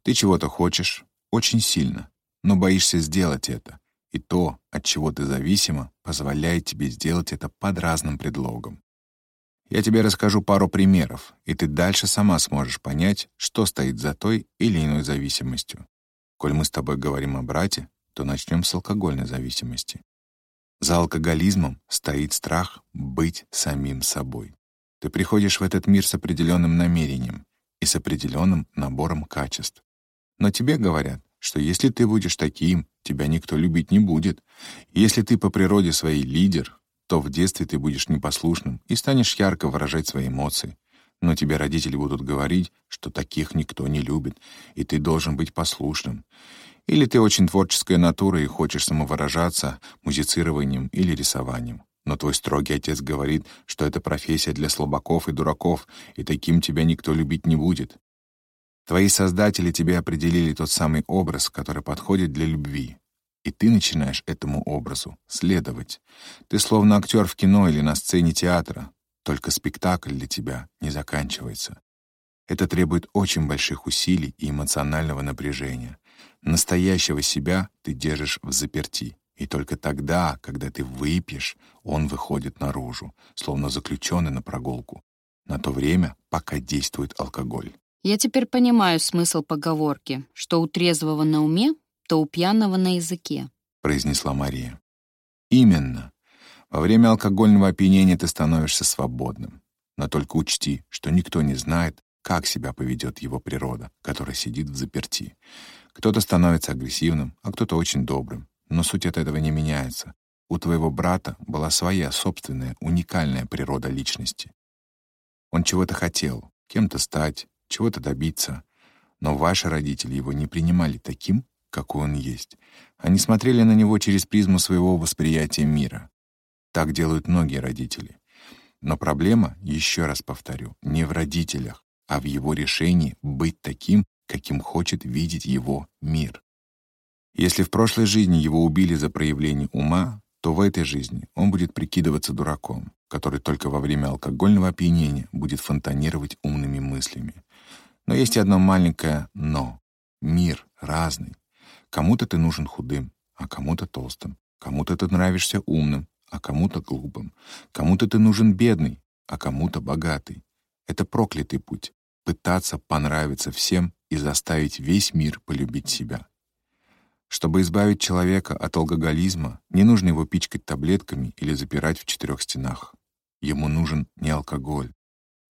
Ты чего-то хочешь очень сильно, но боишься сделать это, и то, от чего ты зависима, позволяет тебе сделать это под разным предлогом. Я тебе расскажу пару примеров, и ты дальше сама сможешь понять, что стоит за той или иной зависимостью. Коль мы с тобой говорим о брате, то начнем с алкогольной зависимости. За алкоголизмом стоит страх быть самим собой. Ты приходишь в этот мир с определенным намерением и с определенным набором качеств. Но тебе говорят, что если ты будешь таким, тебя никто любить не будет. Если ты по природе своей лидер, то в детстве ты будешь непослушным и станешь ярко выражать свои эмоции. Но тебе родители будут говорить, что таких никто не любит, и ты должен быть послушным. Или ты очень творческая натура и хочешь самовыражаться музицированием или рисованием. Но твой строгий отец говорит, что это профессия для слабаков и дураков, и таким тебя никто любить не будет. Твои создатели тебе определили тот самый образ, который подходит для любви. И ты начинаешь этому образу следовать. Ты словно актер в кино или на сцене театра, только спектакль для тебя не заканчивается. Это требует очень больших усилий и эмоционального напряжения. Настоящего себя ты держишь в заперти. И только тогда, когда ты выпьешь, он выходит наружу, словно заключенный на прогулку. На то время, пока действует алкоголь. Я теперь понимаю смысл поговорки, что у трезвого на уме, то у пьяного на языке», — произнесла Мария. «Именно. Во время алкогольного опьянения ты становишься свободным. Но только учти, что никто не знает, как себя поведет его природа, которая сидит в заперти. Кто-то становится агрессивным, а кто-то очень добрым. Но суть от этого не меняется. У твоего брата была своя собственная, уникальная природа личности. Он чего-то хотел, кем-то стать, чего-то добиться. Но ваши родители его не принимали таким, какой он есть. Они смотрели на него через призму своего восприятия мира. Так делают многие родители. Но проблема, еще раз повторю, не в родителях, а в его решении быть таким, каким хочет видеть его мир. Если в прошлой жизни его убили за проявление ума, то в этой жизни он будет прикидываться дураком, который только во время алкогольного опьянения будет фонтанировать умными мыслями. Но есть одно маленькое «но». Мир разный. Кому-то ты нужен худым, а кому-то толстым. Кому-то ты нравишься умным, а кому-то глупым. Кому-то ты нужен бедный, а кому-то богатый. Это проклятый путь — пытаться понравиться всем и заставить весь мир полюбить себя. Чтобы избавить человека от алкоголизма, не нужно его пичкать таблетками или запирать в четырех стенах. Ему нужен не алкоголь.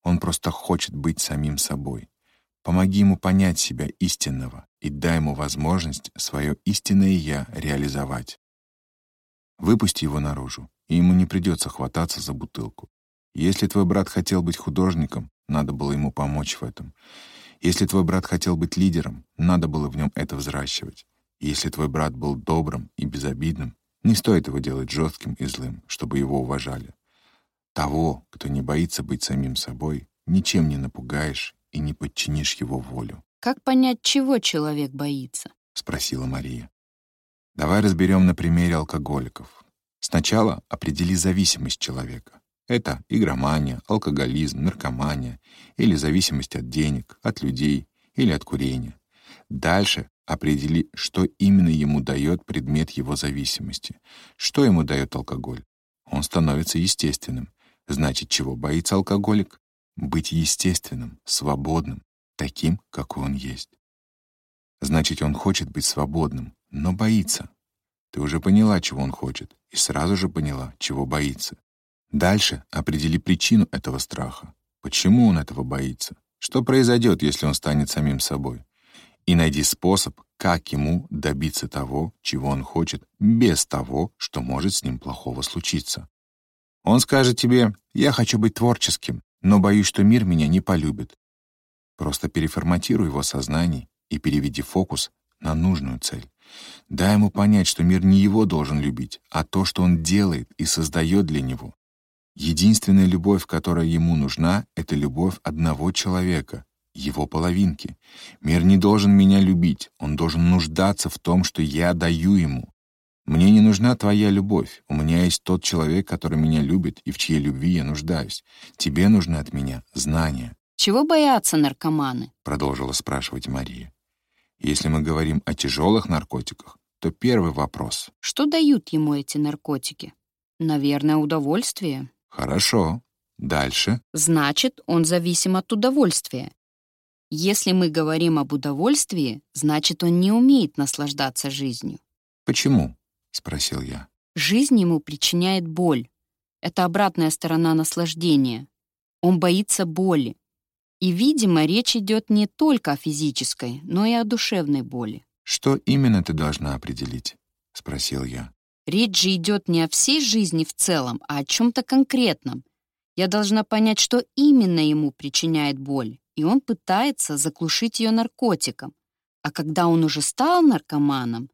Он просто хочет быть самим собой. Помоги ему понять себя истинного и дай ему возможность свое истинное «я» реализовать. Выпусти его наружу, и ему не придется хвататься за бутылку. Если твой брат хотел быть художником, надо было ему помочь в этом. Если твой брат хотел быть лидером, надо было в нем это взращивать. Если твой брат был добрым и безобидным, не стоит его делать жестким и злым, чтобы его уважали. Того, кто не боится быть самим собой, ничем не напугаешь и не подчинишь его волю. Как понять, чего человек боится? спросила Мария. Давай разберем на примере алкоголиков. Сначала определи зависимость человека. Это игромания, алкоголизм, наркомания или зависимость от денег, от людей или от курения. Дальше определи, что именно ему дает предмет его зависимости. Что ему дает алкоголь? Он становится естественным. Значит, чего боится алкоголик? Быть естественным, свободным, таким, какой он есть. Значит, он хочет быть свободным, но боится. Ты уже поняла, чего он хочет, и сразу же поняла, чего боится. Дальше определи причину этого страха. Почему он этого боится? Что произойдет, если он станет самим собой? И найди способ, как ему добиться того, чего он хочет, без того, что может с ним плохого случиться. Он скажет тебе «Я хочу быть творческим, но боюсь, что мир меня не полюбит». Просто переформатируй его сознание и переведи фокус на нужную цель. Дай ему понять, что мир не его должен любить, а то, что он делает и создает для него. Единственная любовь, которая ему нужна, — это любовь одного человека, его половинки. Мир не должен меня любить, он должен нуждаться в том, что я даю ему. Мне не нужна твоя любовь, у меня есть тот человек, который меня любит и в чьей любви я нуждаюсь. Тебе нужны от меня знания. «Чего боятся наркоманы?» — продолжила спрашивать Мария. Если мы говорим о тяжелых наркотиках, то первый вопрос. Что дают ему эти наркотики? Наверное, удовольствие. Хорошо. Дальше. Значит, он зависим от удовольствия. Если мы говорим об удовольствии, значит, он не умеет наслаждаться жизнью. Почему? Спросил я. Жизнь ему причиняет боль. Это обратная сторона наслаждения. Он боится боли. И, видимо, речь идет не только о физической, но и о душевной боли. Что именно ты должна определить? спросил я. Речь же идет не о всей жизни в целом, а о чем-то конкретном. Я должна понять, что именно ему причиняет боль, и он пытается заглушить ее наркотиком. А когда он уже стал наркоманом,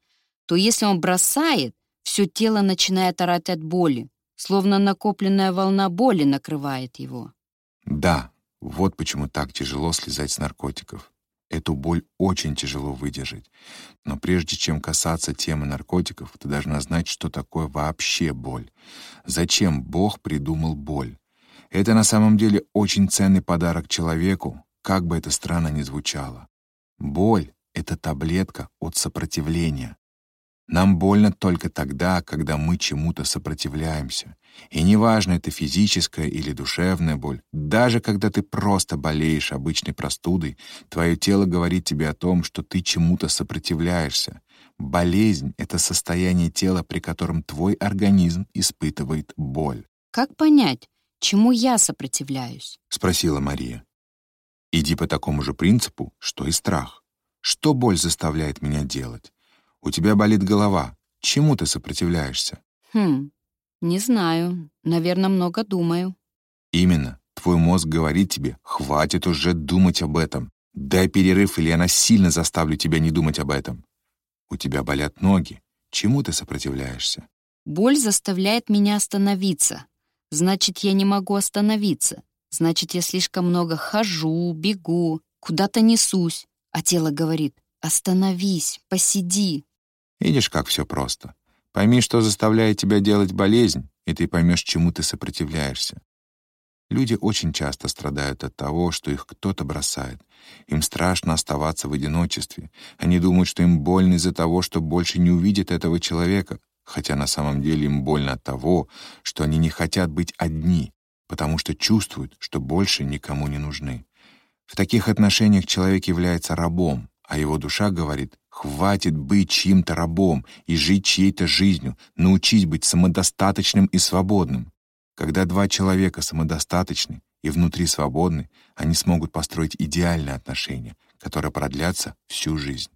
то если он бросает, все тело начинает орать от боли, словно накопленная волна боли накрывает его. Да, вот почему так тяжело слезать с наркотиков. Эту боль очень тяжело выдержать. Но прежде чем касаться темы наркотиков, ты должна знать, что такое вообще боль. Зачем Бог придумал боль? Это на самом деле очень ценный подарок человеку, как бы это странно ни звучало. Боль — это таблетка от сопротивления. Нам больно только тогда, когда мы чему-то сопротивляемся. И неважно, это физическая или душевная боль, даже когда ты просто болеешь обычной простудой, твое тело говорит тебе о том, что ты чему-то сопротивляешься. Болезнь — это состояние тела, при котором твой организм испытывает боль. «Как понять, чему я сопротивляюсь?» — спросила Мария. «Иди по такому же принципу, что и страх. Что боль заставляет меня делать? У тебя болит голова. Чему ты сопротивляешься? Хм, не знаю. Наверное, много думаю. Именно. Твой мозг говорит тебе, хватит уже думать об этом. Дай перерыв, или я насильно заставлю тебя не думать об этом. У тебя болят ноги. Чему ты сопротивляешься? Боль заставляет меня остановиться. Значит, я не могу остановиться. Значит, я слишком много хожу, бегу, куда-то несусь. А тело говорит, остановись, посиди, Видишь, как все просто. Пойми, что заставляет тебя делать болезнь, и ты поймешь, чему ты сопротивляешься. Люди очень часто страдают от того, что их кто-то бросает. Им страшно оставаться в одиночестве. Они думают, что им больно из-за того, что больше не увидят этого человека, хотя на самом деле им больно от того, что они не хотят быть одни, потому что чувствуют, что больше никому не нужны. В таких отношениях человек является рабом, а его душа говорит Хватит быть чьим-то рабом и жить чьей-то жизнью, научись быть самодостаточным и свободным. Когда два человека самодостаточны и внутри свободны, они смогут построить идеальные отношения, которые продлятся всю жизнь.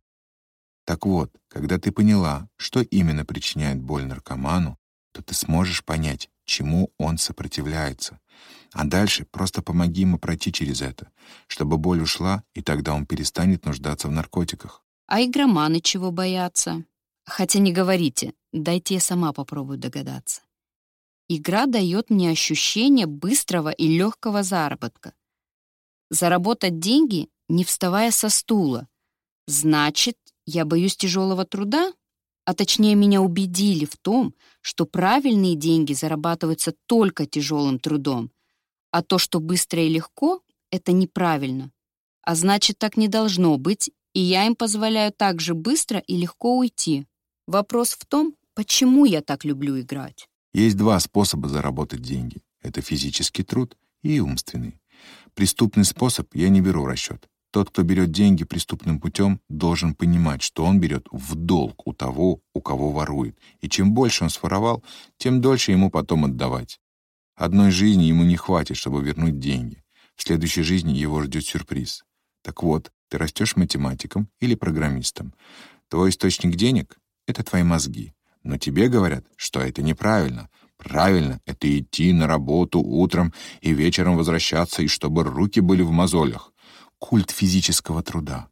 Так вот, когда ты поняла, что именно причиняет боль наркоману, то ты сможешь понять, чему он сопротивляется. А дальше просто помоги ему пройти через это, чтобы боль ушла, и тогда он перестанет нуждаться в наркотиках. А игроманы чего боятся? Хотя не говорите, дайте я сама попробую догадаться. Игра дает мне ощущение быстрого и легкого заработка. Заработать деньги, не вставая со стула. Значит, я боюсь тяжелого труда? А точнее, меня убедили в том, что правильные деньги зарабатываются только тяжелым трудом, а то, что быстро и легко, это неправильно. А значит, так не должно быть, и я им позволяю так же быстро и легко уйти. Вопрос в том, почему я так люблю играть. Есть два способа заработать деньги. Это физический труд и умственный. Преступный способ я не беру в расчет. Тот, кто берет деньги преступным путем, должен понимать, что он берет в долг у того, у кого ворует. И чем больше он своровал, тем дольше ему потом отдавать. Одной жизни ему не хватит, чтобы вернуть деньги. В следующей жизни его ждет сюрприз. Так вот, ты растешь математиком или программистом. Твой источник денег — это твои мозги. Но тебе говорят, что это неправильно. Правильно — это идти на работу утром и вечером возвращаться, и чтобы руки были в мозолях. Культ физического труда.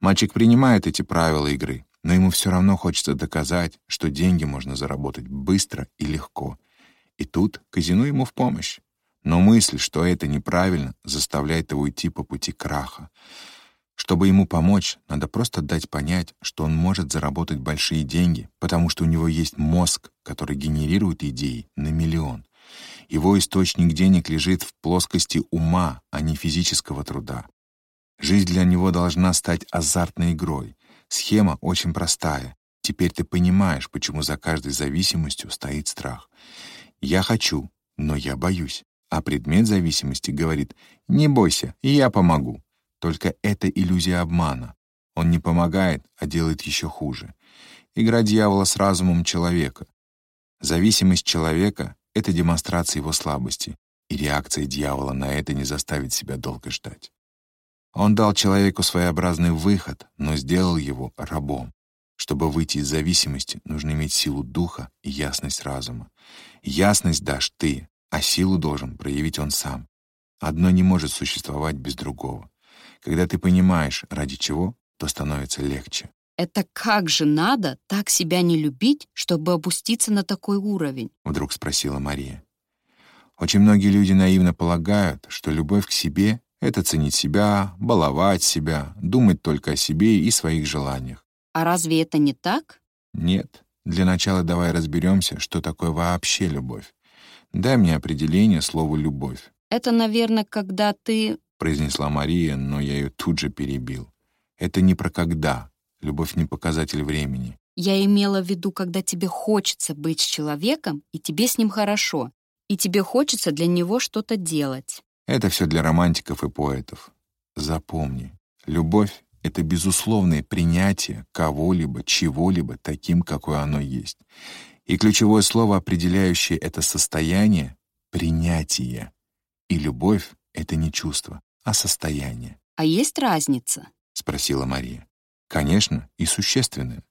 Мальчик принимает эти правила игры, но ему все равно хочется доказать, что деньги можно заработать быстро и легко. И тут казино ему в помощь. Но мысль, что это неправильно, заставляет его идти по пути краха. Чтобы ему помочь, надо просто дать понять, что он может заработать большие деньги, потому что у него есть мозг, который генерирует идеи на миллион. Его источник денег лежит в плоскости ума, а не физического труда. Жизнь для него должна стать азартной игрой. Схема очень простая. Теперь ты понимаешь, почему за каждой зависимостью стоит страх. «Я хочу, но я боюсь». А предмет зависимости говорит «Не бойся, я помогу». Только это иллюзия обмана. Он не помогает, а делает еще хуже. Игра дьявола с разумом человека. Зависимость человека — это демонстрация его слабости, и реакция дьявола на это не заставит себя долго ждать. Он дал человеку своеобразный выход, но сделал его рабом. Чтобы выйти из зависимости, нужно иметь силу духа и ясность разума. Ясность дашь ты, а силу должен проявить он сам. Одно не может существовать без другого. Когда ты понимаешь, ради чего, то становится легче. Это как же надо так себя не любить, чтобы опуститься на такой уровень? Вдруг спросила Мария. Очень многие люди наивно полагают, что любовь к себе — это ценить себя, баловать себя, думать только о себе и своих желаниях. А разве это не так? Нет. Для начала давай разберемся, что такое вообще любовь. Дай мне определение слову «любовь». Это, наверное, когда ты произнесла Мария, но я ее тут же перебил. Это не про когда. Любовь не показатель времени. Я имела в виду, когда тебе хочется быть с человеком, и тебе с ним хорошо, и тебе хочется для него что-то делать. Это все для романтиков и поэтов. Запомни, любовь — это безусловное принятие кого-либо, чего-либо таким, какое оно есть. И ключевое слово, определяющее это состояние — принятие. И любовь — это не чувство, а состояние. А есть разница? Спросила Мария. Конечно, и существенная.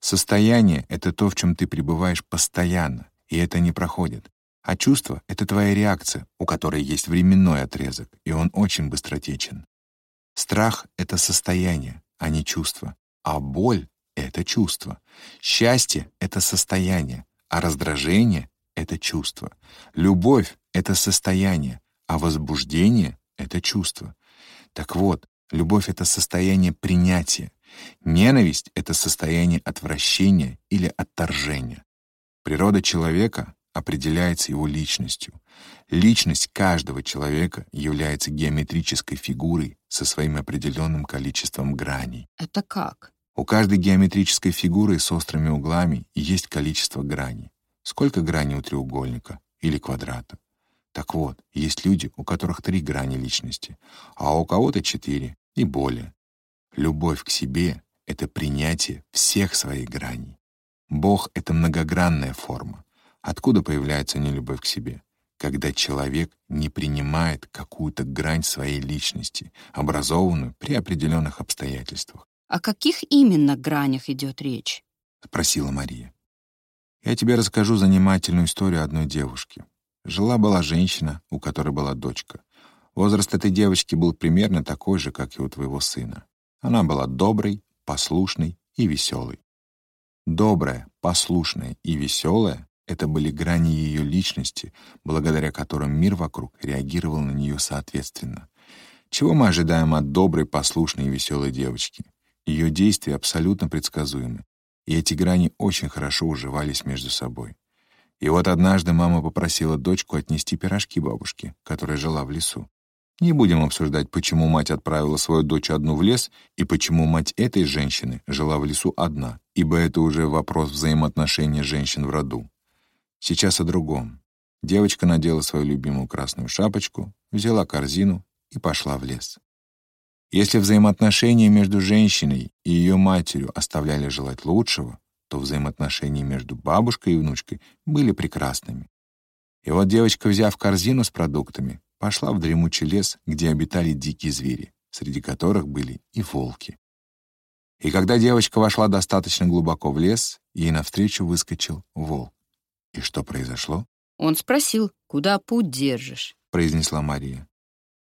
Состояние — это то, в чем ты пребываешь постоянно, и это не проходит. А чувство — это твоя реакция, у которой есть временной отрезок, и он очень быстротечен. Страх — это состояние, а не чувство. А боль — это чувство. Счастье — это состояние, а раздражение — это чувство. Любовь — это состояние, а возбуждение это чувство. Так вот, любовь — это состояние принятия. Ненависть — это состояние отвращения или отторжения. Природа человека определяется его личностью. Личность каждого человека является геометрической фигурой со своим определенным количеством граней. Это как? У каждой геометрической фигуры с острыми углами есть количество граней. Сколько граней у треугольника или квадрата? Так вот, есть люди, у которых три грани личности, а у кого-то четыре и более. Любовь к себе — это принятие всех своих граней. Бог — это многогранная форма. Откуда появляется нелюбовь к себе? когда человек не принимает какую-то грань своей личности, образованную при определенных обстоятельствах. О каких именно гранях идет речь? — спросила Мария. «Я тебе расскажу занимательную историю одной девушки. Жила-была женщина, у которой была дочка. Возраст этой девочки был примерно такой же, как и у твоего сына. Она была доброй, послушной и веселой. Добрая, послушная и веселая — это были грани ее личности, благодаря которым мир вокруг реагировал на нее соответственно. Чего мы ожидаем от доброй, послушной и веселой девочки? Ее действия абсолютно предсказуемы, и эти грани очень хорошо уживались между собой. И вот однажды мама попросила дочку отнести пирожки бабушке, которая жила в лесу. Не будем обсуждать, почему мать отправила свою дочь одну в лес и почему мать этой женщины жила в лесу одна, ибо это уже вопрос взаимоотношений женщин в роду. Сейчас о другом. Девочка надела свою любимую красную шапочку, взяла корзину и пошла в лес. Если взаимоотношения между женщиной и ее матерью оставляли желать лучшего, то взаимоотношения между бабушкой и внучкой были прекрасными. И вот девочка, взяв корзину с продуктами, пошла в дремучий лес, где обитали дикие звери, среди которых были и волки. И когда девочка вошла достаточно глубоко в лес, ей навстречу выскочил волк. И что произошло? Он спросил, куда путь держишь? произнесла Мария.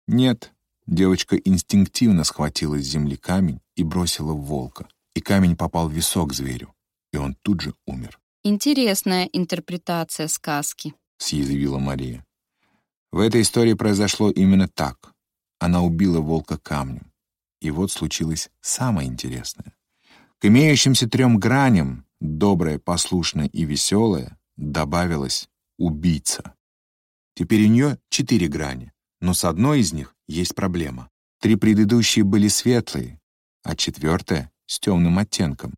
Нет, девочка инстинктивно схватила с земли камень и бросила в волка, и камень попал в висок зверю, и он тут же умер. Интересная интерпретация сказки, съязвила Мария. В этой истории произошло именно так. Она убила волка камнем. И вот случилось самое интересное. К имеющимся трем граням, добрая, послушная и веселая, добавилась убийца. Теперь у нее четыре грани, но с одной из них есть проблема. Три предыдущие были светлые, а четвертая — с темным оттенком.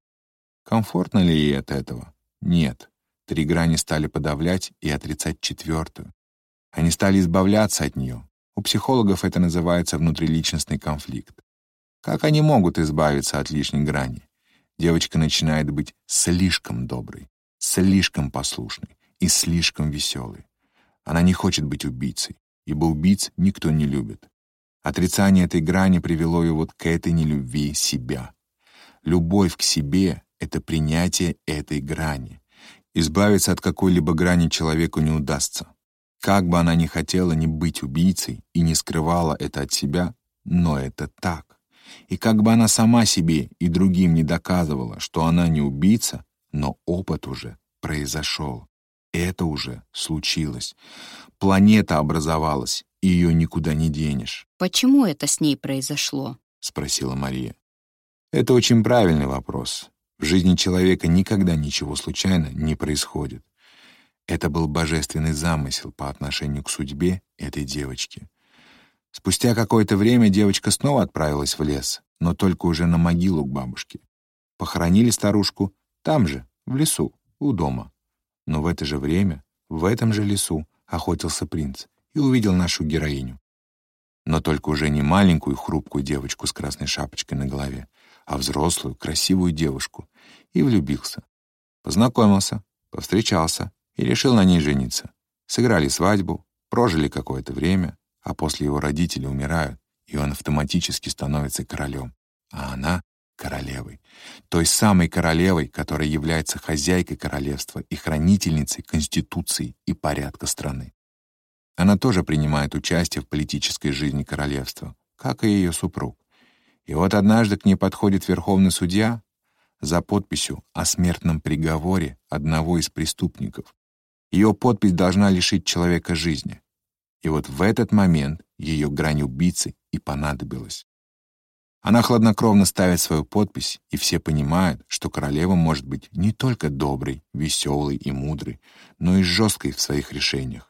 Комфортно ли ей от этого? Нет. Три грани стали подавлять и отрицать четвертую. Они стали избавляться от нее. У психологов это называется внутриличностный конфликт. Как они могут избавиться от лишней грани? Девочка начинает быть слишком доброй, слишком послушной и слишком веселой. Она не хочет быть убийцей, ибо убийц никто не любит. Отрицание этой грани привело ее вот к этой нелюбви себя. Любовь к себе — это принятие этой грани. Избавиться от какой-либо грани человеку не удастся. Как бы она ни хотела не быть убийцей и не скрывала это от себя, но это так. И как бы она сама себе и другим не доказывала, что она не убийца, но опыт уже произошел. Это уже случилось. Планета образовалась, и ее никуда не денешь. Почему это с ней произошло? спросила Мария. Это очень правильный вопрос. В жизни человека никогда ничего случайно не происходит. Это был божественный замысел по отношению к судьбе этой девочки. Спустя какое-то время девочка снова отправилась в лес, но только уже на могилу к бабушке. Похоронили старушку там же, в лесу, у дома. Но в это же время, в этом же лесу, охотился принц и увидел нашу героиню. Но только уже не маленькую хрупкую девочку с красной шапочкой на голове, а взрослую, красивую девушку, и влюбился. Познакомился, повстречался и решил на ней жениться. Сыграли свадьбу, прожили какое-то время, а после его родители умирают, и он автоматически становится королем, а она — королевой. Той самой королевой, которая является хозяйкой королевства и хранительницей конституции и порядка страны. Она тоже принимает участие в политической жизни королевства, как и ее супруг. И вот однажды к ней подходит верховный судья за подписью о смертном приговоре одного из преступников, ее подпись должна лишить человека жизни. И вот в этот момент ее грань убийцы и понадобилась. Она хладнокровно ставит свою подпись, и все понимают, что королева может быть не только доброй, веселой и мудрой, но и жесткой в своих решениях.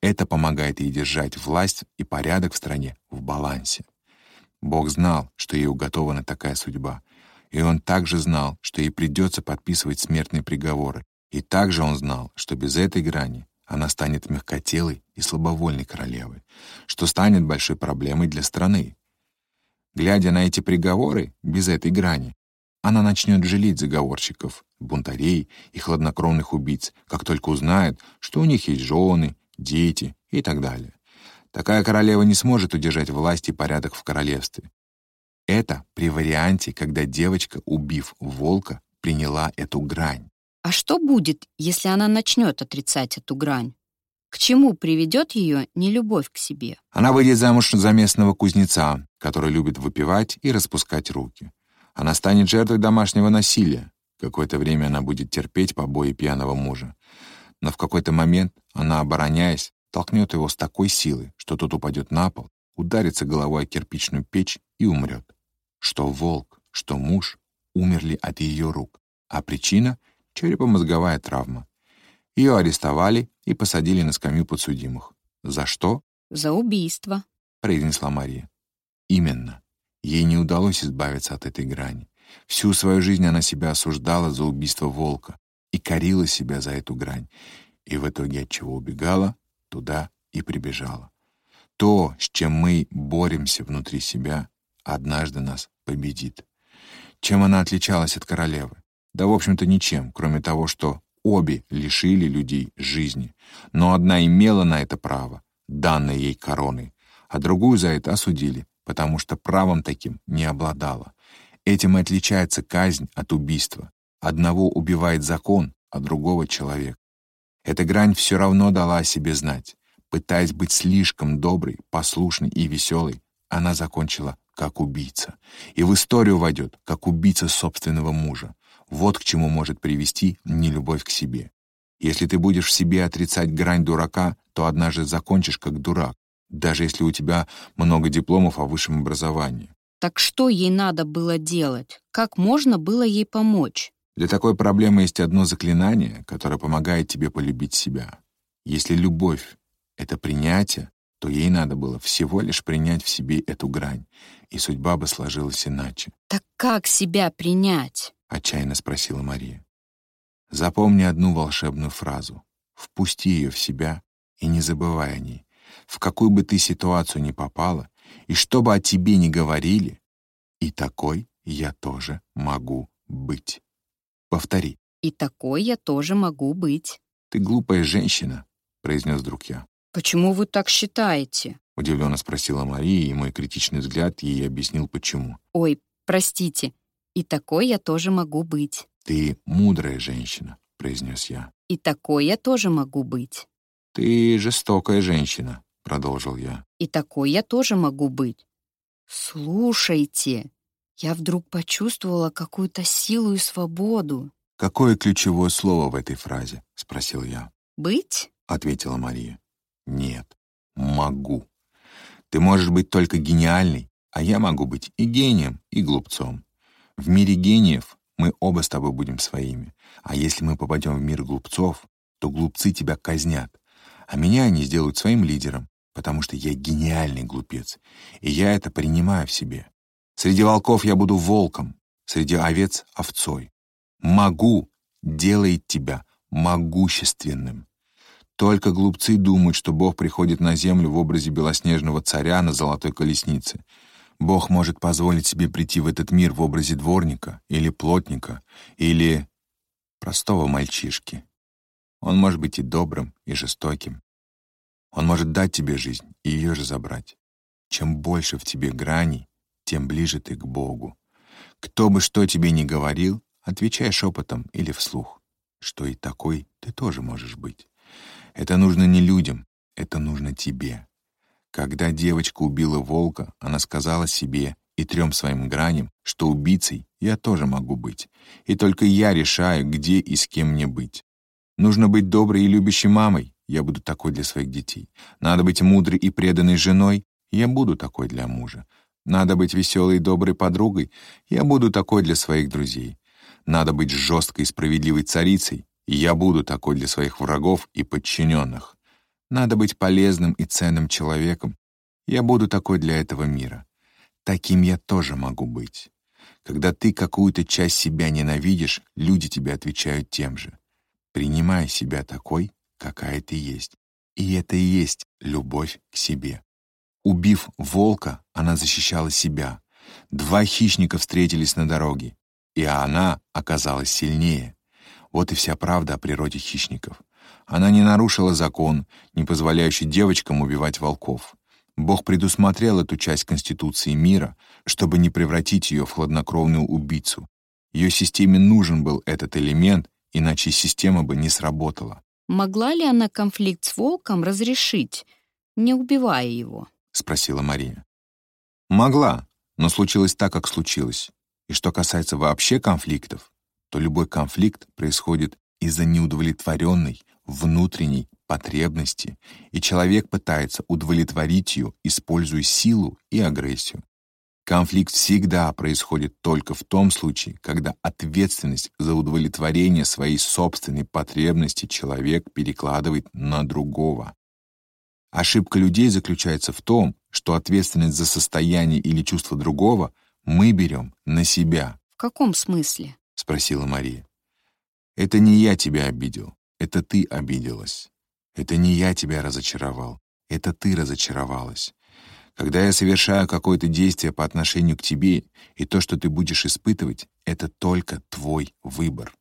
Это помогает ей держать власть и порядок в стране в балансе. Бог знал, что ей уготована такая судьба, и он также знал, что ей придется подписывать смертные приговоры, и также он знал, что без этой грани она станет мягкотелой и слабовольной королевой, что станет большой проблемой для страны. Глядя на эти приговоры без этой грани, она начнет жалеть заговорщиков, бунтарей и хладнокровных убийц, как только узнает, что у них есть жены, дети и так далее. Такая королева не сможет удержать власть и порядок в королевстве. Это при варианте, когда девочка, убив волка, приняла эту грань. А что будет, если она начнет отрицать эту грань? К чему приведет ее нелюбовь к себе? Она выйдет замуж за местного кузнеца, который любит выпивать и распускать руки. Она станет жертвой домашнего насилия. Какое-то время она будет терпеть побои пьяного мужа. Но в какой-то момент она, обороняясь, толкнет его с такой силой, что тот упадет на пол, ударится головой о кирпичную печь и умрет. Что волк, что муж умерли от ее рук, а причина — черепно-мозговая травма. Ее арестовали и посадили на скамью подсудимых. За что? За убийство, произнесла Мария. Именно. Ей не удалось избавиться от этой грани. Всю свою жизнь она себя осуждала за убийство волка и корила себя за эту грань. И в итоге от чего убегала, туда и прибежала. То, с чем мы боремся внутри себя, однажды нас победит. Чем она отличалась от королевы? Да, в общем-то, ничем, кроме того, что обе лишили людей жизни. Но одна имела на это право, данное ей короной, а другую за это осудили, потому что правом таким не обладала. Этим и отличается казнь от убийства. Одного убивает закон, а другого — человек. Эта грань все равно дала о себе знать. Пытаясь быть слишком доброй, послушной и веселой, она закончила как убийца. И в историю войдет, как убийца собственного мужа. Вот к чему может привести нелюбовь к себе. Если ты будешь в себе отрицать грань дурака, то однажды закончишь как дурак, даже если у тебя много дипломов о высшем образовании. Так что ей надо было делать? Как можно было ей помочь? Для такой проблемы есть одно заклинание, которое помогает тебе полюбить себя. Если любовь — это принятие, то ей надо было всего лишь принять в себе эту грань, и судьба бы сложилась иначе. Так как себя принять? — отчаянно спросила Мария. «Запомни одну волшебную фразу. Впусти ее в себя и не забывай о ней. В какую бы ты ситуацию ни попала, и что бы о тебе ни говорили, и такой я тоже могу быть. Повтори. И такой я тоже могу быть. Ты глупая женщина, произнес друг я. Почему вы так считаете? Удивленно спросила Мария, и мой критичный взгляд ей объяснил, почему. Ой, простите, и такой я тоже могу быть. Ты мудрая женщина, произнес я. И такой я тоже могу быть. Ты жестокая женщина, продолжил я. И такой я тоже могу быть. Слушайте, я вдруг почувствовала какую-то силу и свободу. Какое ключевое слово в этой фразе? спросил я. Быть? ответила Мария. Нет, могу. Ты можешь быть только гениальной, а я могу быть и гением, и глупцом. В мире гениев мы оба с тобой будем своими. А если мы попадем в мир глупцов, то глупцы тебя казнят, а меня они сделают своим лидером, потому что я гениальный глупец, и я это принимаю в себе. Среди волков я буду волком, среди овец — овцой. Могу делает тебя могущественным. Только глупцы думают, что Бог приходит на землю в образе белоснежного царя на золотой колеснице — Бог может позволить себе прийти в этот мир в образе дворника или плотника, или простого мальчишки. Он может быть и добрым, и жестоким. Он может дать тебе жизнь и ее же забрать. Чем больше в тебе граней, тем ближе ты к Богу. Кто бы что тебе ни говорил, отвечай шепотом или вслух, что и такой ты тоже можешь быть. Это нужно не людям, это нужно тебе. Когда девочка убила волка, она сказала себе и трем своим граням, что убийцей я тоже могу быть, и только я решаю, где и с кем мне быть. Нужно быть доброй и любящей мамой, я буду такой для своих детей. Надо быть мудрой и преданной женой, я буду такой для мужа. Надо быть веселой и доброй подругой, я буду такой для своих друзей. Надо быть жесткой и справедливой царицей, я буду такой для своих врагов и подчиненных. Надо быть полезным и ценным человеком. Я буду такой для этого мира. Таким я тоже могу быть. Когда ты какую-то часть себя ненавидишь, люди тебе отвечают тем же. Принимай себя такой, какая ты есть. И это и есть любовь к себе. Убив волка, она защищала себя. Два хищника встретились на дороге, и она оказалась сильнее. Вот и вся правда о природе хищников. Она не нарушила закон, не позволяющий девочкам убивать волков. Бог предусмотрел эту часть Конституции мира, чтобы не превратить ее в хладнокровную убийцу. Ее системе нужен был этот элемент, иначе система бы не сработала. Могла ли она конфликт с волком разрешить, не убивая его? Спросила Мария. Могла, но случилось так, как случилось. И что касается вообще конфликтов, то любой конфликт происходит из-за неудовлетворенной внутренней потребности, и человек пытается удовлетворить ее, используя силу и агрессию. Конфликт всегда происходит только в том случае, когда ответственность за удовлетворение своей собственной потребности человек перекладывает на другого. Ошибка людей заключается в том, что ответственность за состояние или чувство другого мы берем на себя. В каком смысле? спросила Мария. Это не я тебя обидел, это ты обиделась. Это не я тебя разочаровал, это ты разочаровалась. Когда я совершаю какое-то действие по отношению к тебе, и то, что ты будешь испытывать, это только твой выбор.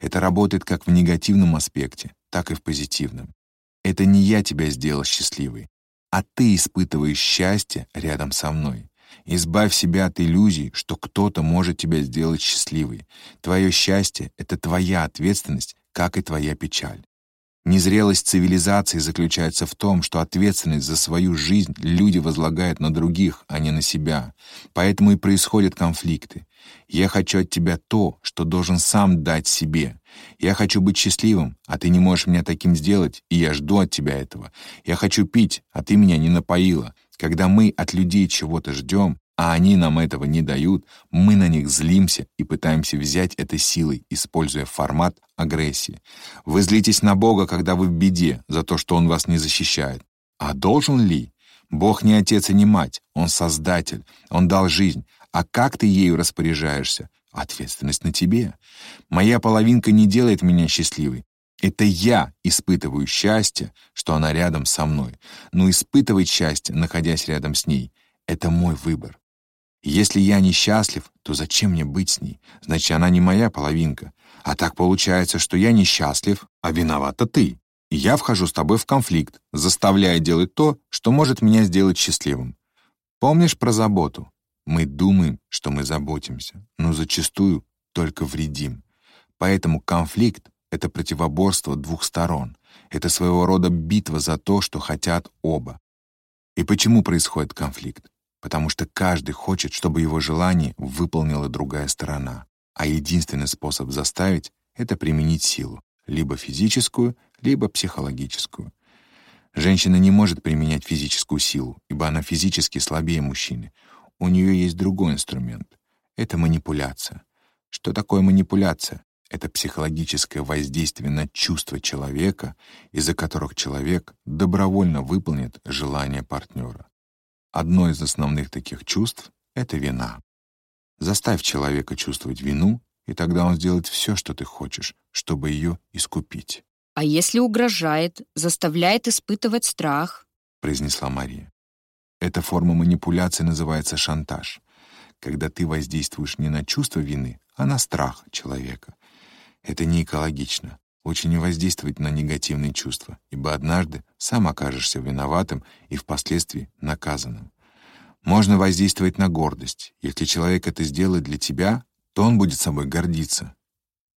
Это работает как в негативном аспекте, так и в позитивном. Это не я тебя сделал счастливой, а ты испытываешь счастье рядом со мной. Избавь себя от иллюзий, что кто-то может тебя сделать счастливой. Твое счастье — это твоя ответственность, как и твоя печаль. Незрелость цивилизации заключается в том, что ответственность за свою жизнь люди возлагают на других, а не на себя. Поэтому и происходят конфликты. Я хочу от тебя то, что должен сам дать себе. Я хочу быть счастливым, а ты не можешь меня таким сделать, и я жду от тебя этого. Я хочу пить, а ты меня не напоила. Когда мы от людей чего-то ждем, а они нам этого не дают, мы на них злимся и пытаемся взять это силой, используя формат агрессии. Вы злитесь на Бога, когда вы в беде, за то, что Он вас не защищает. А должен ли? Бог не отец и не мать, Он создатель, Он дал жизнь. А как ты ею распоряжаешься? Ответственность на тебе. Моя половинка не делает меня счастливой. Это я испытываю счастье, что она рядом со мной. Но испытывать счастье, находясь рядом с ней, это мой выбор. Если я несчастлив, то зачем мне быть с ней? Значит, она не моя половинка. А так получается, что я несчастлив, а виновата ты. И я вхожу с тобой в конфликт, заставляя делать то, что может меня сделать счастливым. Помнишь про заботу? Мы думаем, что мы заботимся, но зачастую только вредим. Поэтому конфликт — это противоборство двух сторон. Это своего рода битва за то, что хотят оба. И почему происходит конфликт? Потому что каждый хочет, чтобы его желание выполнила другая сторона, а единственный способ заставить — это применить силу, либо физическую, либо психологическую. Женщина не может применять физическую силу, ибо она физически слабее мужчины. У нее есть другой инструмент — это манипуляция. Что такое манипуляция? Это психологическое воздействие на чувства человека, из-за которых человек добровольно выполнит желание партнера. Одно из основных таких чувств — это вина. Заставь человека чувствовать вину, и тогда он сделает все, что ты хочешь, чтобы ее искупить. «А если угрожает, заставляет испытывать страх?» — произнесла Мария. Эта форма манипуляции называется шантаж, когда ты воздействуешь не на чувство вины, а на страх человека. Это не экологично. Не воздействовать на негативные чувства, ибо однажды сам окажешься виноватым и впоследствии наказанным. Можно воздействовать на гордость. Если человек это сделает для тебя, то он будет собой гордиться.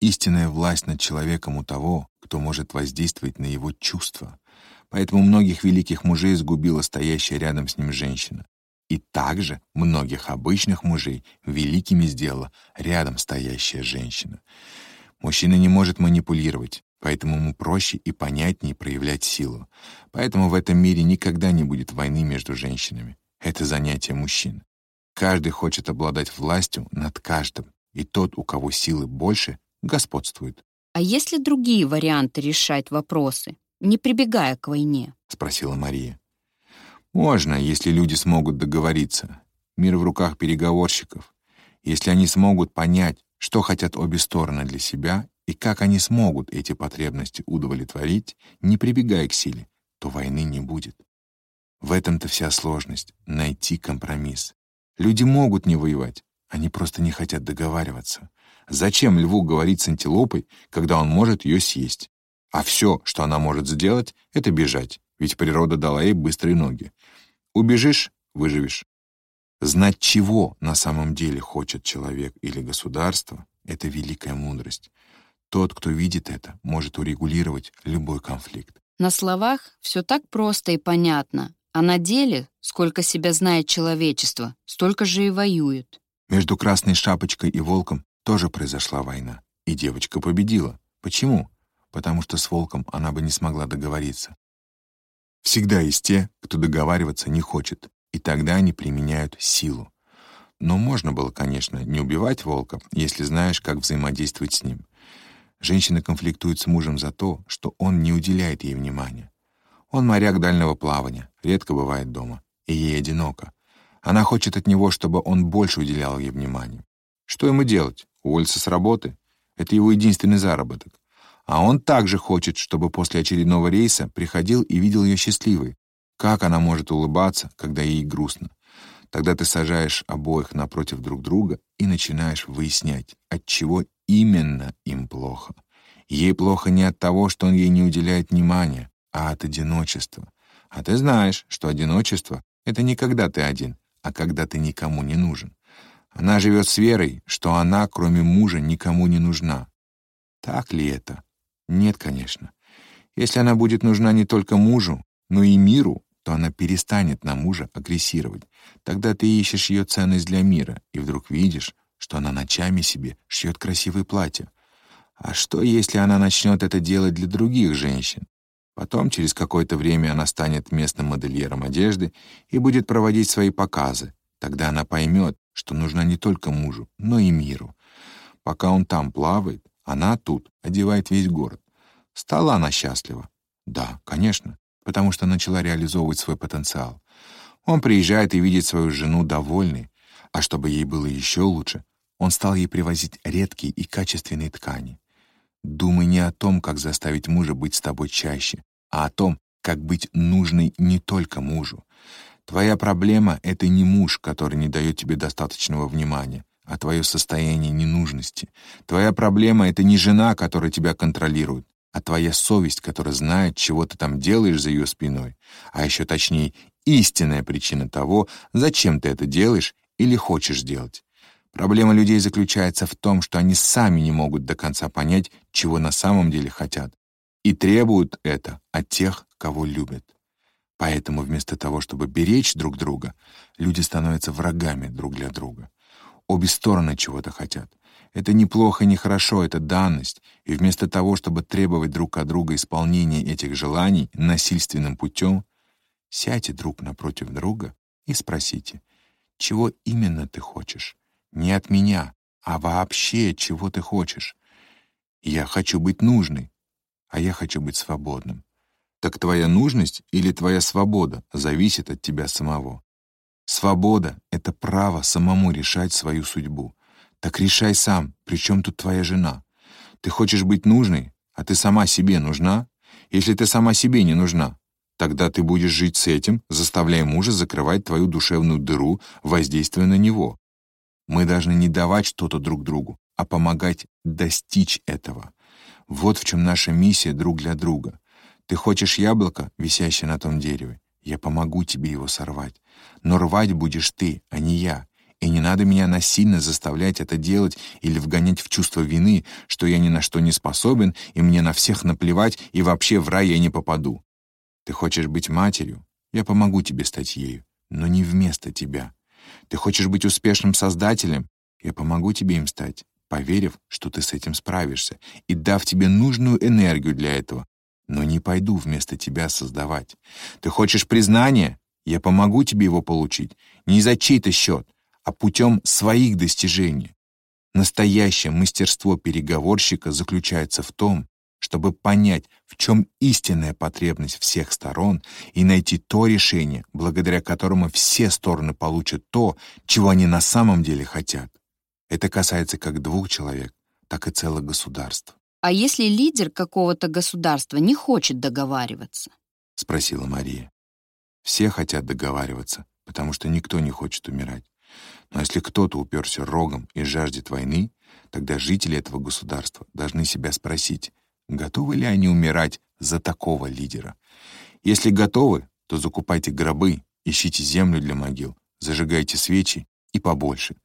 Истинная власть над человеком у того, кто может воздействовать на его чувства. Поэтому многих великих мужей сгубила стоящая рядом с ним женщина. И также многих обычных мужей великими сделала рядом стоящая женщина. Мужчина не может манипулировать, поэтому ему проще и понятнее проявлять силу. Поэтому в этом мире никогда не будет войны между женщинами. Это занятие мужчин. Каждый хочет обладать властью над каждым, и тот, у кого силы больше, господствует. «А есть ли другие варианты решать вопросы, не прибегая к войне?» — спросила Мария. «Можно, если люди смогут договориться. Мир в руках переговорщиков. Если они смогут понять, что хотят обе стороны для себя и как они смогут эти потребности удовлетворить, не прибегая к силе, то войны не будет. В этом-то вся сложность — найти компромисс. Люди могут не воевать, они просто не хотят договариваться. Зачем льву говорить с антилопой, когда он может ее съесть? А все, что она может сделать, — это бежать, ведь природа дала ей быстрые ноги. Убежишь — выживешь. Знать, чего на самом деле хочет человек или государство — это великая мудрость. Тот, кто видит это, может урегулировать любой конфликт. На словах все так просто и понятно, а на деле, сколько себя знает человечество, столько же и воюет. Между Красной Шапочкой и Волком тоже произошла война, и девочка победила. Почему? Потому что с Волком она бы не смогла договориться. Всегда есть те, кто договариваться не хочет, и тогда они применяют силу. Но можно было, конечно, не убивать волка, если знаешь, как взаимодействовать с ним. Женщина конфликтует с мужем за то, что он не уделяет ей внимания. Он моряк дальнего плавания, редко бывает дома, и ей одиноко. Она хочет от него, чтобы он больше уделял ей внимания. Что ему делать? Уволиться с работы? Это его единственный заработок. А он также хочет, чтобы после очередного рейса приходил и видел ее счастливой. Как она может улыбаться, когда ей грустно? Тогда ты сажаешь обоих напротив друг друга и начинаешь выяснять, от чего именно им плохо. Ей плохо не от того, что он ей не уделяет внимания, а от одиночества. А ты знаешь, что одиночество — это не когда ты один, а когда ты никому не нужен. Она живет с верой, что она, кроме мужа, никому не нужна. Так ли это? Нет, конечно. Если она будет нужна не только мужу, но и миру, то она перестанет на мужа агрессировать. Тогда ты ищешь ее ценность для мира, и вдруг видишь, что она ночами себе шьет красивые платья. А что, если она начнет это делать для других женщин? Потом, через какое-то время, она станет местным модельером одежды и будет проводить свои показы. Тогда она поймет, что нужна не только мужу, но и миру. Пока он там плавает, она тут одевает весь город. Стала она счастлива? Да, конечно, потому что начала реализовывать свой потенциал. Он приезжает и видит свою жену довольной, а чтобы ей было еще лучше, он стал ей привозить редкие и качественные ткани. Думай не о том, как заставить мужа быть с тобой чаще, а о том, как быть нужной не только мужу. Твоя проблема — это не муж, который не дает тебе достаточного внимания, а твое состояние ненужности. Твоя проблема — это не жена, которая тебя контролирует, а твоя совесть, которая знает, чего ты там делаешь за ее спиной, а еще точнее, истинная причина того, зачем ты это делаешь или хочешь делать. Проблема людей заключается в том, что они сами не могут до конца понять, чего на самом деле хотят, и требуют это от тех, кого любят. Поэтому вместо того, чтобы беречь друг друга, люди становятся врагами друг для друга. Обе стороны чего-то хотят. Это неплохо, не хорошо, это данность. И вместо того, чтобы требовать друг от друга исполнения этих желаний насильственным путем, сядьте друг напротив друга и спросите, чего именно ты хочешь? Не от меня, а вообще чего ты хочешь? Я хочу быть нужной, а я хочу быть свободным. Так твоя нужность или твоя свобода зависит от тебя самого. Свобода — это право самому решать свою судьбу. Так решай сам, причем тут твоя жена. Ты хочешь быть нужной, а ты сама себе нужна? Если ты сама себе не нужна, тогда ты будешь жить с этим, заставляя мужа закрывать твою душевную дыру, воздействуя на него. Мы должны не давать что-то друг другу, а помогать достичь этого. Вот в чем наша миссия друг для друга. Ты хочешь яблоко, висящее на том дереве? Я помогу тебе его сорвать. Но рвать будешь ты, а не я. И не надо меня насильно заставлять это делать или вгонять в чувство вины, что я ни на что не способен, и мне на всех наплевать, и вообще в рай я не попаду. Ты хочешь быть матерью? Я помогу тебе стать ею, но не вместо тебя. Ты хочешь быть успешным создателем? Я помогу тебе им стать, поверив, что ты с этим справишься, и дав тебе нужную энергию для этого, но не пойду вместо тебя создавать. Ты хочешь признания? Я помогу тебе его получить. Не за чей-то счет, а путем своих достижений. Настоящее мастерство переговорщика заключается в том, чтобы понять, в чем истинная потребность всех сторон и найти то решение, благодаря которому все стороны получат то, чего они на самом деле хотят. Это касается как двух человек, так и целых государств. А если лидер какого-то государства не хочет договариваться? Спросила Мария. Все хотят договариваться, потому что никто не хочет умирать. Но если кто-то уперся рогом и жаждет войны, тогда жители этого государства должны себя спросить, готовы ли они умирать за такого лидера. Если готовы, то закупайте гробы, ищите землю для могил, зажигайте свечи и побольше.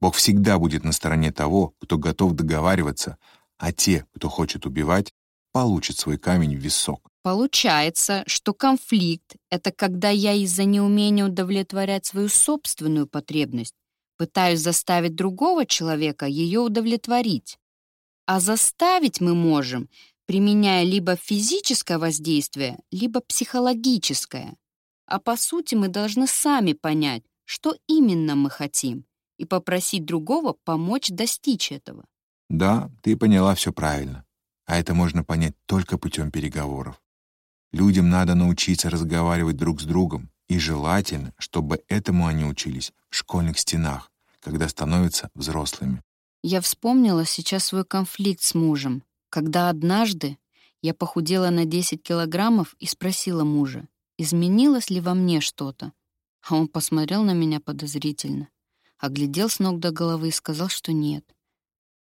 Бог всегда будет на стороне того, кто готов договариваться, а те, кто хочет убивать, получат свой камень в висок. Получается, что конфликт — это когда я из-за неумения удовлетворять свою собственную потребность пытаюсь заставить другого человека ее удовлетворить. А заставить мы можем, применяя либо физическое воздействие, либо психологическое. А по сути мы должны сами понять, что именно мы хотим, и попросить другого помочь достичь этого. Да, ты поняла все правильно. А это можно понять только путем переговоров. Людям надо научиться разговаривать друг с другом, и желательно, чтобы этому они учились в школьных стенах, когда становятся взрослыми. Я вспомнила сейчас свой конфликт с мужем, когда однажды я похудела на 10 килограммов и спросила мужа, изменилось ли во мне что-то. А он посмотрел на меня подозрительно, оглядел с ног до головы и сказал, что нет.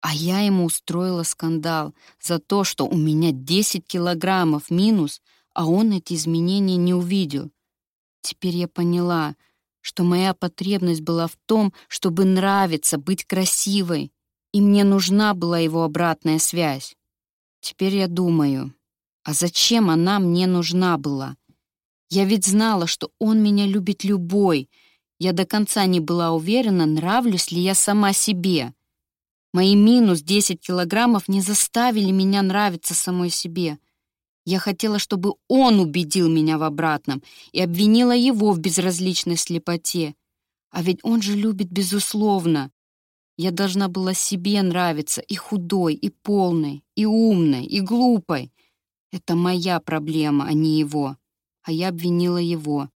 А я ему устроила скандал за то, что у меня 10 килограммов минус, а он эти изменения не увидел. Теперь я поняла, что моя потребность была в том, чтобы нравиться, быть красивой, и мне нужна была его обратная связь. Теперь я думаю, а зачем она мне нужна была? Я ведь знала, что он меня любит любой. Я до конца не была уверена, нравлюсь ли я сама себе. Мои минус 10 килограммов не заставили меня нравиться самой себе. Я хотела, чтобы он убедил меня в обратном и обвинила его в безразличной слепоте. А ведь он же любит безусловно. Я должна была себе нравиться и худой, и полной, и умной, и глупой. Это моя проблема, а не его. А я обвинила его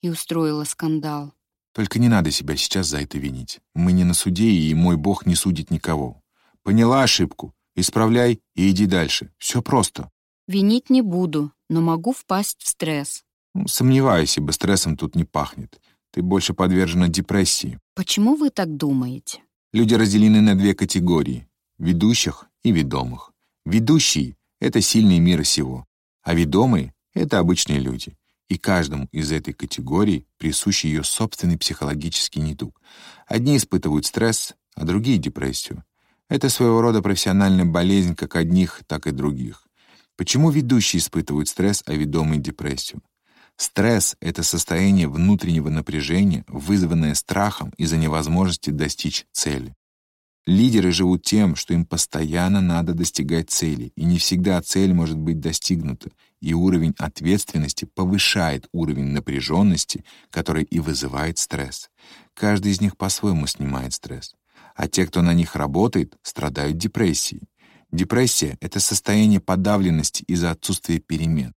и устроила скандал. Только не надо себя сейчас за это винить. Мы не на суде, и мой бог не судит никого. Поняла ошибку? Исправляй и иди дальше. Все просто. Винить не буду, но могу впасть в стресс. Ну, сомневаюсь, ибо стрессом тут не пахнет. Ты больше подвержена депрессии. Почему вы так думаете? Люди разделены на две категории — ведущих и ведомых. Ведущие — это сильные мира сего, а ведомые — это обычные люди. И каждому из этой категории присущ ее собственный психологический недуг. Одни испытывают стресс, а другие — депрессию. Это своего рода профессиональная болезнь как одних, так и других. Почему ведущие испытывают стресс, а ведомые — депрессию? Стресс — это состояние внутреннего напряжения, вызванное страхом из-за невозможности достичь цели. Лидеры живут тем, что им постоянно надо достигать цели, и не всегда цель может быть достигнута, и уровень ответственности повышает уровень напряженности, который и вызывает стресс. Каждый из них по-своему снимает стресс. А те, кто на них работает, страдают депрессией. Депрессия — это состояние подавленности из-за отсутствия перемен.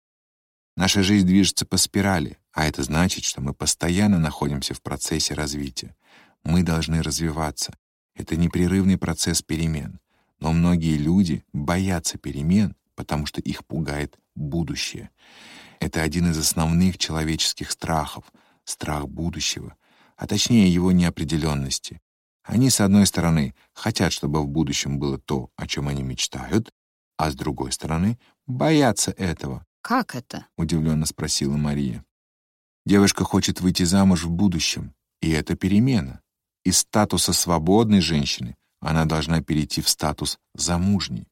Наша жизнь движется по спирали, а это значит, что мы постоянно находимся в процессе развития. Мы должны развиваться. Это непрерывный процесс перемен. Но многие люди боятся перемен, потому что их пугает будущее. Это один из основных человеческих страхов — страх будущего, а точнее его неопределенности. Они, с одной стороны, хотят, чтобы в будущем было то, о чем они мечтают, а с другой стороны, боятся этого. «Как это?» — удивленно спросила Мария. Девушка хочет выйти замуж в будущем, и это перемена. Из статуса свободной женщины она должна перейти в статус замужней.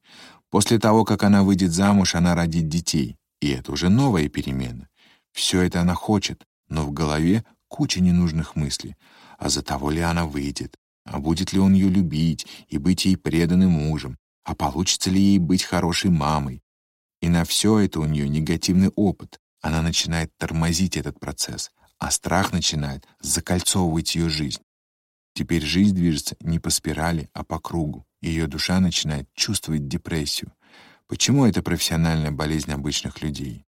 После того, как она выйдет замуж, она родит детей, и это уже новая перемена. Все это она хочет, но в голове куча ненужных мыслей. А за того ли она выйдет? А будет ли он ее любить и быть ей преданным мужем? А получится ли ей быть хорошей мамой? И на все это у нее негативный опыт. Она начинает тормозить этот процесс, а страх начинает закольцовывать ее жизнь. Теперь жизнь движется не по спирали, а по кругу. Ее душа начинает чувствовать депрессию. Почему это профессиональная болезнь обычных людей?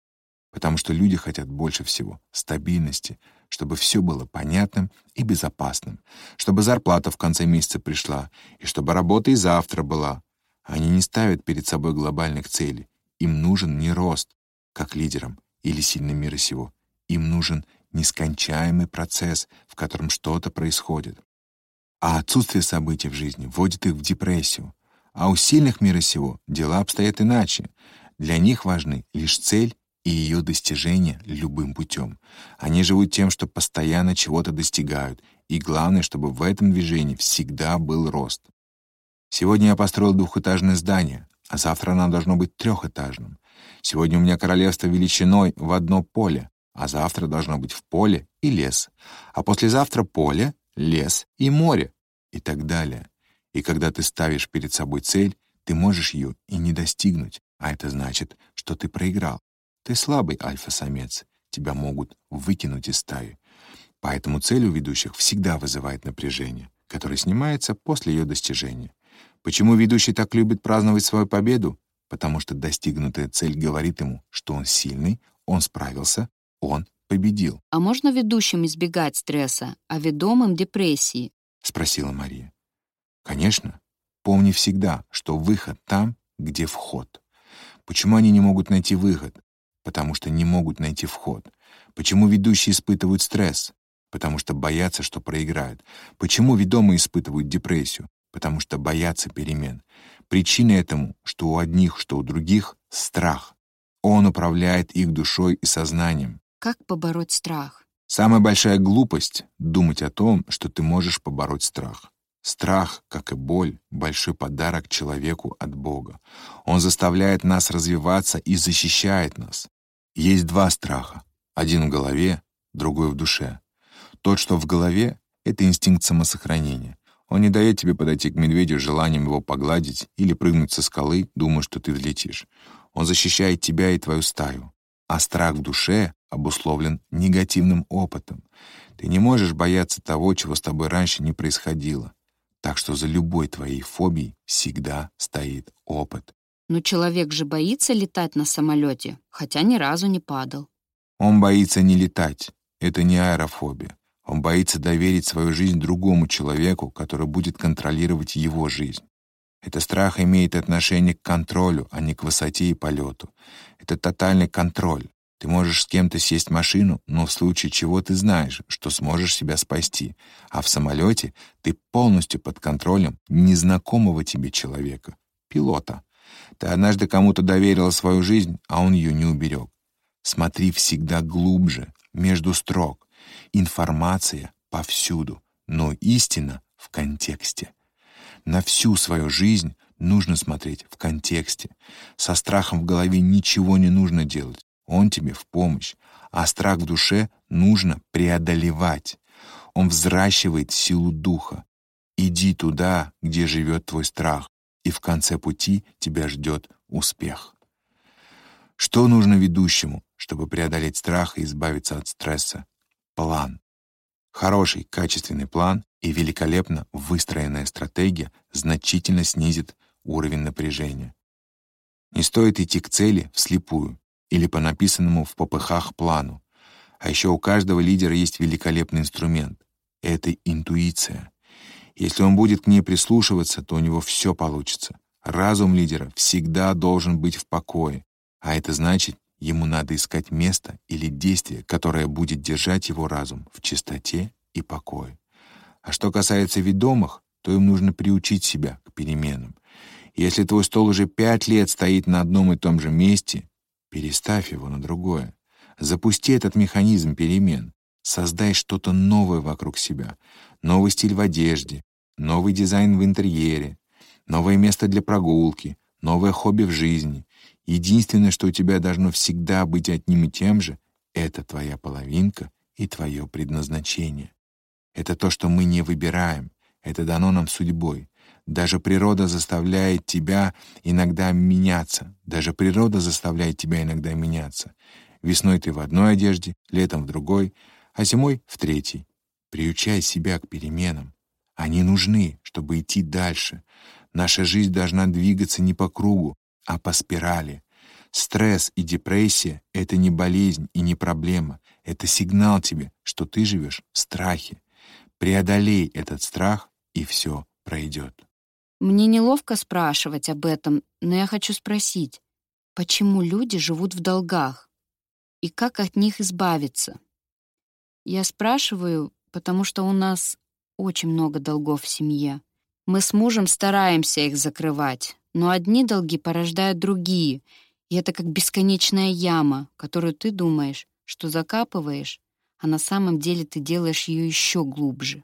Потому что люди хотят больше всего стабильности, чтобы все было понятным и безопасным, чтобы зарплата в конце месяца пришла, и чтобы работа и завтра была. Они не ставят перед собой глобальных целей. Им нужен не рост, как лидерам или сильным мира сего. Им нужен нескончаемый процесс, в котором что-то происходит. А отсутствие событий в жизни вводит их в депрессию. А у сильных мира сего дела обстоят иначе. Для них важны лишь цель и ее достижение любым путем. Они живут тем, что постоянно чего-то достигают, и главное, чтобы в этом движении всегда был рост. Сегодня я построил двухэтажное здание, а завтра оно должно быть трехэтажным. Сегодня у меня королевство величиной в одно поле, а завтра должно быть в поле и лес, а послезавтра поле, лес и море, и так далее. И когда ты ставишь перед собой цель, ты можешь ее и не достигнуть, а это значит, что ты проиграл. Ты слабый альфа-самец, тебя могут выкинуть из стаи. Поэтому цель у ведущих всегда вызывает напряжение, которое снимается после ее достижения. Почему ведущий так любит праздновать свою победу? Потому что достигнутая цель говорит ему, что он сильный, он справился, он победил. «А можно ведущим избегать стресса, а ведомым — депрессии?» — спросила Мария. «Конечно. Помни всегда, что выход там, где вход. Почему они не могут найти выход? Потому что не могут найти вход. Почему ведущие испытывают стресс? Потому что боятся, что проиграют. Почему ведомые испытывают депрессию? Потому что боятся перемен. Причина этому, что у одних, что у других — страх. Он управляет их душой и сознанием. Как побороть страх? Самая большая глупость — думать о том, что ты можешь побороть страх. Страх, как и боль, — большой подарок человеку от Бога. Он заставляет нас развиваться и защищает нас. Есть два страха. Один в голове, другой в душе. Тот, что в голове, — это инстинкт самосохранения. Он не дает тебе подойти к медведю желанием его погладить или прыгнуть со скалы, думая, что ты взлетишь. Он защищает тебя и твою стаю. А страх в душе обусловлен негативным опытом. Ты не можешь бояться того, чего с тобой раньше не происходило. Так что за любой твоей фобией всегда стоит опыт. Но человек же боится летать на самолете, хотя ни разу не падал. Он боится не летать. Это не аэрофобия. Он боится доверить свою жизнь другому человеку, который будет контролировать его жизнь. Это страх имеет отношение к контролю, а не к высоте и полету. Это тотальный контроль. Ты можешь с кем-то сесть в машину, но в случае чего ты знаешь, что сможешь себя спасти. А в самолете ты полностью под контролем незнакомого тебе человека, пилота. Ты однажды кому-то доверила свою жизнь, а он ее не уберег. Смотри всегда глубже, между строк. Информация повсюду, но истина в контексте. На всю свою жизнь нужно смотреть в контексте. Со страхом в голове ничего не нужно делать. Он тебе в помощь. А страх в душе нужно преодолевать. Он взращивает силу духа. Иди туда, где живет твой страх и в конце пути тебя ждет успех. Что нужно ведущему, чтобы преодолеть страх и избавиться от стресса? План. Хороший, качественный план и великолепно выстроенная стратегия значительно снизит уровень напряжения. Не стоит идти к цели вслепую или по написанному в попыхах плану. А еще у каждого лидера есть великолепный инструмент — это интуиция. Если он будет к ней прислушиваться, то у него все получится. Разум лидера всегда должен быть в покое, а это значит, ему надо искать место или действие, которое будет держать его разум в чистоте и покое. А что касается ведомых, то им нужно приучить себя к переменам. Если твой стол уже пять лет стоит на одном и том же месте, переставь его на другое. Запусти этот механизм перемен. Создай что-то новое вокруг себя. Новый стиль в одежде, новый дизайн в интерьере, новое место для прогулки, новое хобби в жизни. Единственное, что у тебя должно всегда быть одним и тем же, это твоя половинка и твое предназначение. Это то, что мы не выбираем, это дано нам судьбой. Даже природа заставляет тебя иногда меняться. Даже природа заставляет тебя иногда меняться. Весной ты в одной одежде, летом в другой, а зимой — в третьей. Приучай себя к переменам. Они нужны, чтобы идти дальше. Наша жизнь должна двигаться не по кругу, а по спирали. Стресс и депрессия — это не болезнь и не проблема. Это сигнал тебе, что ты живешь в страхе. Преодолей этот страх, и все пройдет. Мне неловко спрашивать об этом, но я хочу спросить, почему люди живут в долгах? И как от них избавиться? Я спрашиваю, потому что у нас очень много долгов в семье. Мы с мужем стараемся их закрывать, но одни долги порождают другие, И это как бесконечная яма, которую ты думаешь, что закапываешь, а на самом деле ты делаешь ее еще глубже.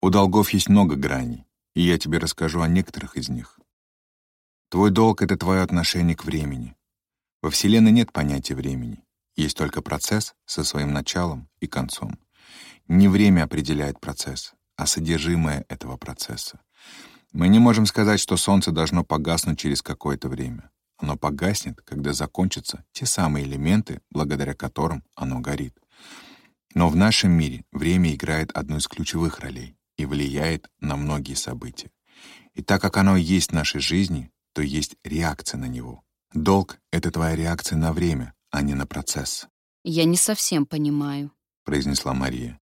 У долгов есть много граней, и я тебе расскажу о некоторых из них. Твой долг — это твое отношение к времени. Во Вселенной нет понятия времени. Есть только процесс со своим началом и концом. Не время определяет процесс, а содержимое этого процесса. Мы не можем сказать, что Солнце должно погаснуть через какое-то время. Оно погаснет, когда закончатся те самые элементы, благодаря которым оно горит. Но в нашем мире время играет одну из ключевых ролей и влияет на многие события. И так как оно есть в нашей жизни, то есть реакция на него. Долг — это твоя реакция на время, а не на процесс. «Я не совсем понимаю», — произнесла Мария.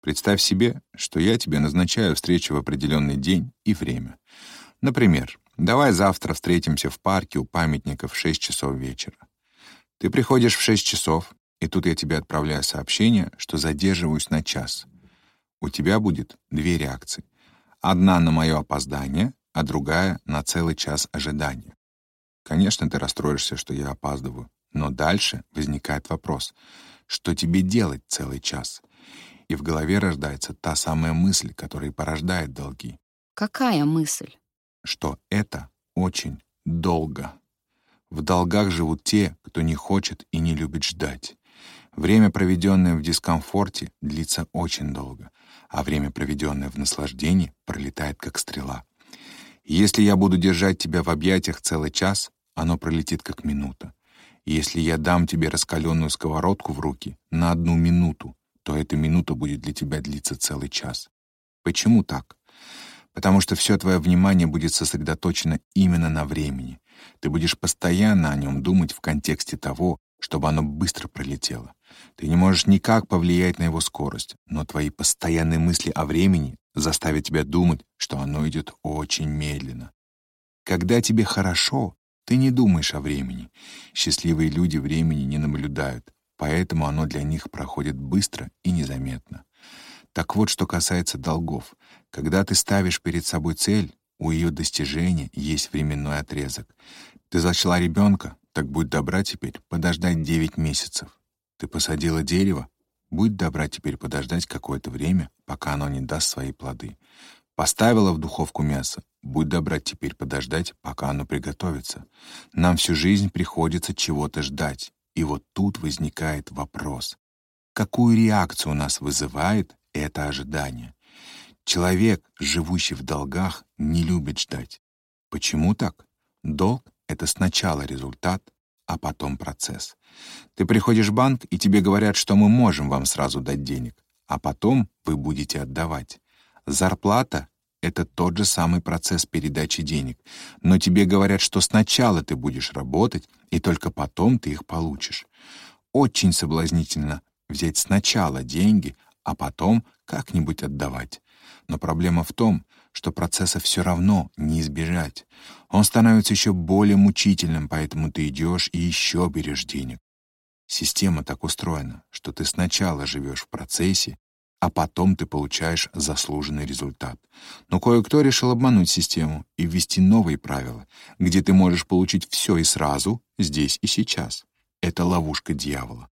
«Представь себе, что я тебе назначаю встречу в определенный день и время. Например, Давай завтра встретимся в парке у памятника в 6 часов вечера. Ты приходишь в 6 часов, и тут я тебе отправляю сообщение, что задерживаюсь на час. У тебя будет две реакции. Одна на мое опоздание, а другая на целый час ожидания. Конечно, ты расстроишься, что я опаздываю, но дальше возникает вопрос, что тебе делать целый час? И в голове рождается та самая мысль, которая порождает долги. Какая мысль? что это очень долго. В долгах живут те, кто не хочет и не любит ждать. Время, проведенное в дискомфорте, длится очень долго, а время, проведенное в наслаждении, пролетает как стрела. Если я буду держать тебя в объятиях целый час, оно пролетит как минута. Если я дам тебе раскаленную сковородку в руки на одну минуту, то эта минута будет для тебя длиться целый час. Почему так? потому что все твое внимание будет сосредоточено именно на времени. Ты будешь постоянно о нем думать в контексте того, чтобы оно быстро пролетело. Ты не можешь никак повлиять на его скорость, но твои постоянные мысли о времени заставят тебя думать, что оно идет очень медленно. Когда тебе хорошо, ты не думаешь о времени. Счастливые люди времени не наблюдают, поэтому оно для них проходит быстро и незаметно. Так вот, что касается долгов. Когда ты ставишь перед собой цель, у ее достижения есть временной отрезок. Ты зачала ребенка, так будь добра теперь подождать 9 месяцев. Ты посадила дерево, будь добра теперь подождать какое-то время, пока оно не даст свои плоды. Поставила в духовку мясо, будь добра теперь подождать, пока оно приготовится. Нам всю жизнь приходится чего-то ждать. И вот тут возникает вопрос. Какую реакцию у нас вызывает это ожидание? Человек, живущий в долгах, не любит ждать. Почему так? Долг — это сначала результат, а потом процесс. Ты приходишь в банк, и тебе говорят, что мы можем вам сразу дать денег, а потом вы будете отдавать. Зарплата — это тот же самый процесс передачи денег, но тебе говорят, что сначала ты будешь работать, и только потом ты их получишь. Очень соблазнительно взять сначала деньги, а потом как-нибудь отдавать. Но проблема в том, что процесса все равно не избежать. Он становится еще более мучительным, поэтому ты идешь и еще берешь денег. Система так устроена, что ты сначала живешь в процессе, а потом ты получаешь заслуженный результат. Но кое-кто решил обмануть систему и ввести новые правила, где ты можешь получить все и сразу, здесь и сейчас. Это ловушка дьявола.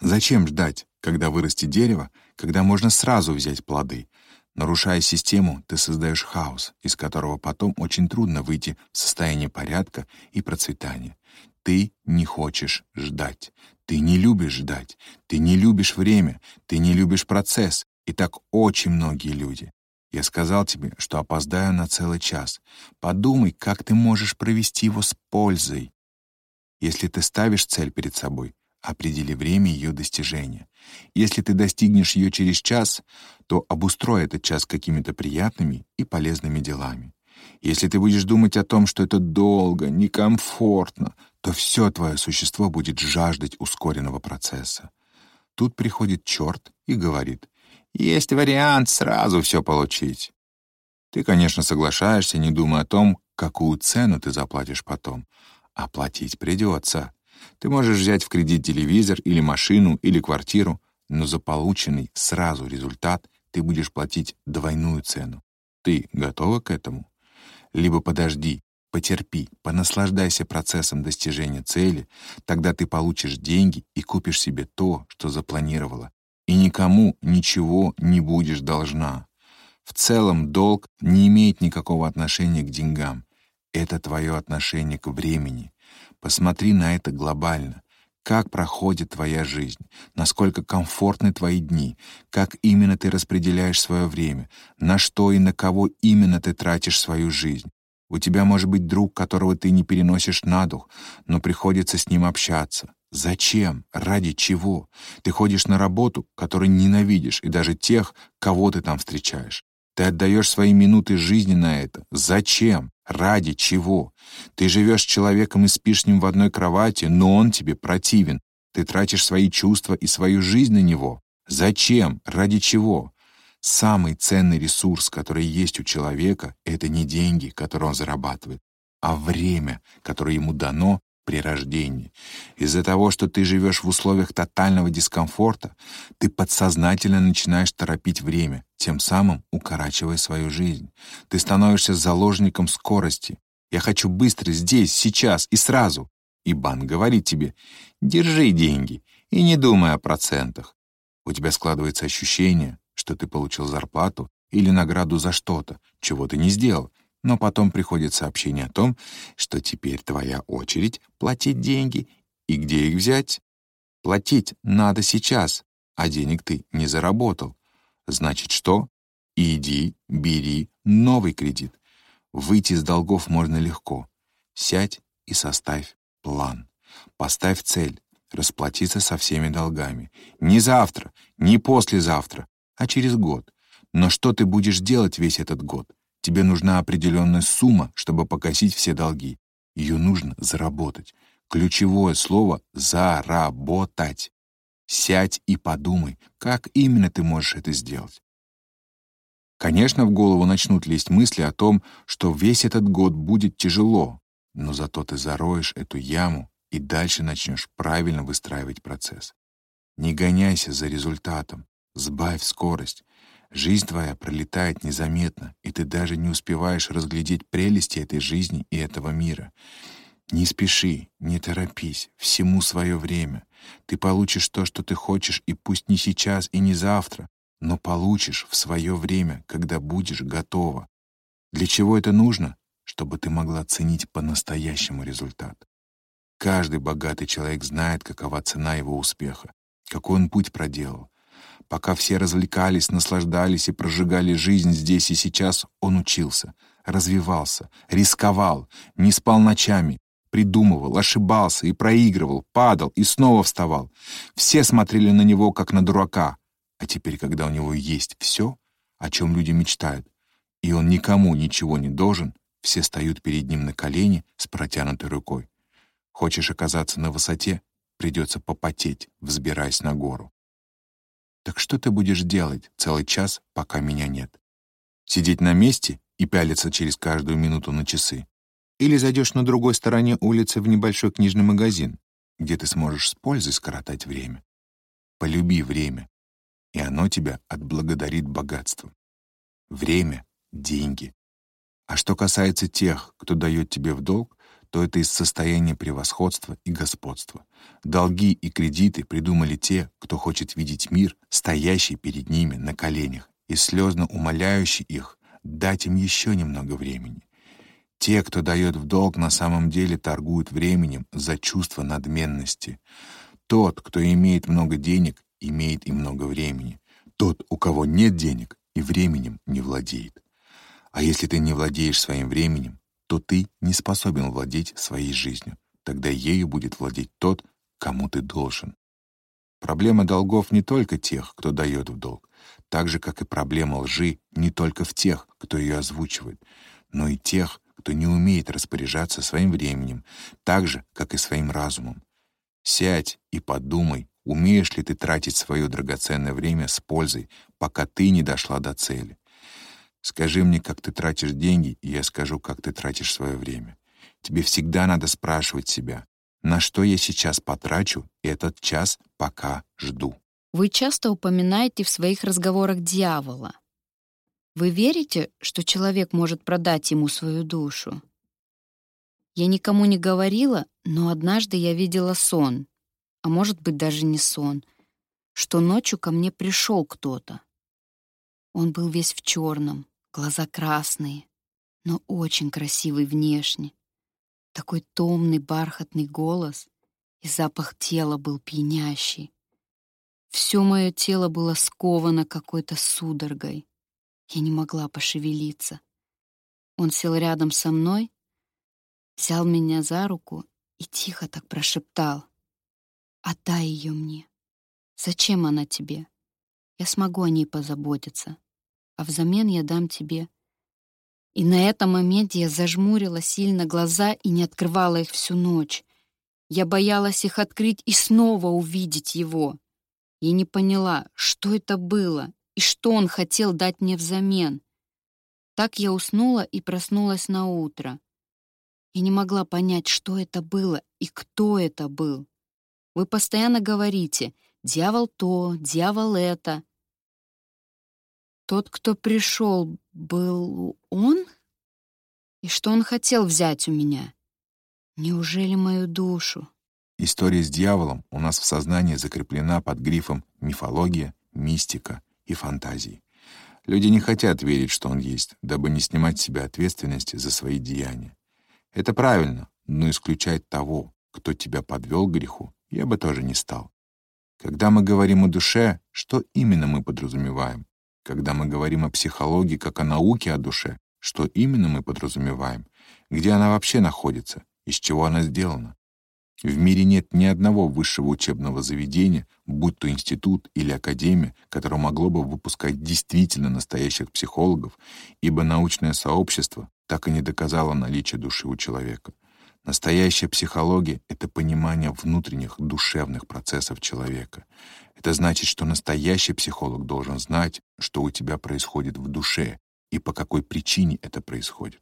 Зачем ждать, когда вырастет дерево, когда можно сразу взять плоды? Нарушая систему, ты создаешь хаос, из которого потом очень трудно выйти в состояние порядка и процветания. Ты не хочешь ждать. Ты не любишь ждать. Ты не любишь время. Ты не любишь процесс. И так очень многие люди. Я сказал тебе, что опоздаю на целый час. Подумай, как ты можешь провести его с пользой. Если ты ставишь цель перед собой, Определи время ее достижения. Если ты достигнешь ее через час, то обустрой этот час какими-то приятными и полезными делами. Если ты будешь думать о том, что это долго, некомфортно, то все твое существо будет жаждать ускоренного процесса. Тут приходит черт и говорит, есть вариант сразу все получить. Ты, конечно, соглашаешься, не думая о том, какую цену ты заплатишь потом. А платить придется. Ты можешь взять в кредит телевизор или машину или квартиру, но за полученный сразу результат ты будешь платить двойную цену. Ты готова к этому? Либо подожди, Потерпи, понаслаждайся процессом достижения цели, тогда ты получишь деньги и купишь себе то, что запланировала, и никому ничего не будешь должна. В целом долг не имеет никакого отношения к деньгам. Это твое отношение к времени. Посмотри на это глобально. Как проходит твоя жизнь, насколько комфортны твои дни, как именно ты распределяешь свое время, на что и на кого именно ты тратишь свою жизнь. У тебя может быть друг, которого ты не переносишь на дух, но приходится с ним общаться. Зачем? Ради чего? Ты ходишь на работу, которую ненавидишь, и даже тех, кого ты там встречаешь. Ты отдаешь свои минуты жизни на это. Зачем? Ради чего? Ты живешь с человеком и спишь с ним в одной кровати, но он тебе противен. Ты тратишь свои чувства и свою жизнь на него. Зачем? Ради чего? Самый ценный ресурс, который есть у человека, это не деньги, которые он зарабатывает, а время, которое ему дано при рождении. Из-за того, что ты живешь в условиях тотального дискомфорта, ты подсознательно начинаешь торопить время, тем самым укорачивая свою жизнь. Ты становишься заложником скорости. Я хочу быстро, здесь, сейчас и сразу. И банк говорит тебе, держи деньги и не думай о процентах. У тебя складывается ощущение, что ты получил зарплату или награду за что-то, чего ты не сделал, но потом приходит сообщение о том, что теперь твоя очередь платить деньги, и где их взять? Платить надо сейчас, а денег ты не заработал. Значит, что? Иди, бери новый кредит. Выйти из долгов можно легко. Сядь и составь план. Поставь цель — расплатиться со всеми долгами. Не завтра, не послезавтра, а через год. Но что ты будешь делать весь этот год? Тебе нужна определенная сумма, чтобы погасить все долги. Ее нужно заработать. Ключевое слово — заработать. Сядь и подумай, как именно ты можешь это сделать. Конечно, в голову начнут лезть мысли о том, что весь этот год будет тяжело, но зато ты зароешь эту яму и дальше начнешь правильно выстраивать процесс. Не гоняйся за результатом. Сбавь скорость. Жизнь твоя пролетает незаметно, и ты даже не успеваешь разглядеть прелести этой жизни и этого мира. Не спеши, не торопись, всему свое время. Ты получишь то, что ты хочешь, и пусть не сейчас и не завтра, но получишь в свое время, когда будешь готова. Для чего это нужно? Чтобы ты могла ценить по-настоящему результат. Каждый богатый человек знает, какова цена его успеха, какой он путь проделал. Пока все развлекались, наслаждались и прожигали жизнь здесь и сейчас, он учился, развивался, рисковал, не спал ночами, придумывал, ошибался и проигрывал, падал и снова вставал. Все смотрели на него, как на дурака. А теперь, когда у него есть все, о чем люди мечтают, и он никому ничего не должен, все встают перед ним на колени с протянутой рукой. Хочешь оказаться на высоте, придется попотеть, взбираясь на гору. Так что ты будешь делать целый час, пока меня нет? Сидеть на месте и пялиться через каждую минуту на часы? Или зайдешь на другой стороне улицы в небольшой книжный магазин, где ты сможешь с пользой скоротать время? Полюби время, и оно тебя отблагодарит богатством. Время — деньги. А что касается тех, кто дает тебе в долг, то это из состояния превосходства и господства. Долги и кредиты придумали те, кто хочет видеть мир, стоящий перед ними на коленях, и слезно умоляющий их дать им еще немного времени. Те, кто дает в долг, на самом деле торгуют временем за чувство надменности. Тот, кто имеет много денег, имеет и много времени. Тот, у кого нет денег, и временем не владеет. А если ты не владеешь своим временем, то ты не способен владеть своей жизнью. Тогда ею будет владеть тот, кому ты должен. Проблема долгов не только тех, кто дает в долг, так же, как и проблема лжи не только в тех, кто ее озвучивает, но и тех, кто не умеет распоряжаться своим временем, так же, как и своим разумом. Сядь и подумай, умеешь ли ты тратить свое драгоценное время с пользой, пока ты не дошла до цели. Скажи мне, как ты тратишь деньги, и я скажу, как ты тратишь свое время. Тебе всегда надо спрашивать себя, на что я сейчас потрачу этот час, пока жду. Вы часто упоминаете в своих разговорах дьявола. Вы верите, что человек может продать ему свою душу? Я никому не говорила, но однажды я видела сон, а может быть даже не сон, что ночью ко мне пришел кто-то. Он был весь в черном, глаза красные, но очень красивый внешне. Такой томный бархатный голос, и запах тела был пьянящий. Все мое тело было сковано какой-то судорогой. Я не могла пошевелиться. Он сел рядом со мной, взял меня за руку и тихо так прошептал. «Отдай ее мне. Зачем она тебе? Я смогу о ней позаботиться, а взамен я дам тебе...» И на этом моменте я зажмурила сильно глаза и не открывала их всю ночь. Я боялась их открыть и снова увидеть его. Я не поняла, что это было и что он хотел дать мне взамен. Так я уснула и проснулась на утро. Я не могла понять, что это было и кто это был. Вы постоянно говорите «дьявол то, дьявол это». Тот, кто пришел, был он? И что он хотел взять у меня? Неужели мою душу? История с дьяволом у нас в сознании закреплена под грифом «мифология», «мистика» и «фантазии». Люди не хотят верить, что он есть, дабы не снимать с себя ответственности за свои деяния. Это правильно, но исключать того, кто тебя подвел к греху, я бы тоже не стал. Когда мы говорим о душе, что именно мы подразумеваем? Когда мы говорим о психологии как о науке о душе, что именно мы подразумеваем? Где она вообще находится? Из чего она сделана? В мире нет ни одного высшего учебного заведения, будь то институт или академия, которое могло бы выпускать действительно настоящих психологов, ибо научное сообщество так и не доказало наличие души у человека. Настоящая психология — это понимание внутренних душевных процессов человека. Это значит, что настоящий психолог должен знать, что у тебя происходит в душе и по какой причине это происходит.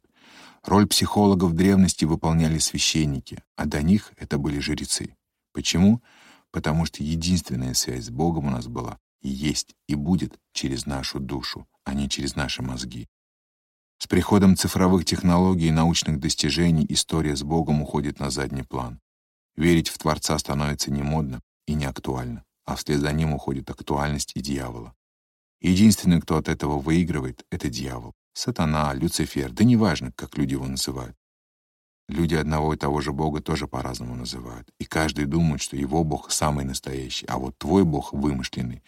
Роль психолога в древности выполняли священники, а до них это были жрецы. Почему? Потому что единственная связь с Богом у нас была и есть, и будет через нашу душу, а не через наши мозги. С приходом цифровых технологий и научных достижений история с Богом уходит на задний план. Верить в Творца становится не модно и не актуально, а вслед за ним уходит актуальность и дьявола. Единственный, кто от этого выигрывает, — это дьявол. Сатана, Люцифер, да неважно, как люди его называют. Люди одного и того же Бога тоже по-разному называют, и каждый думает, что его Бог самый настоящий, а вот твой Бог вымышленный.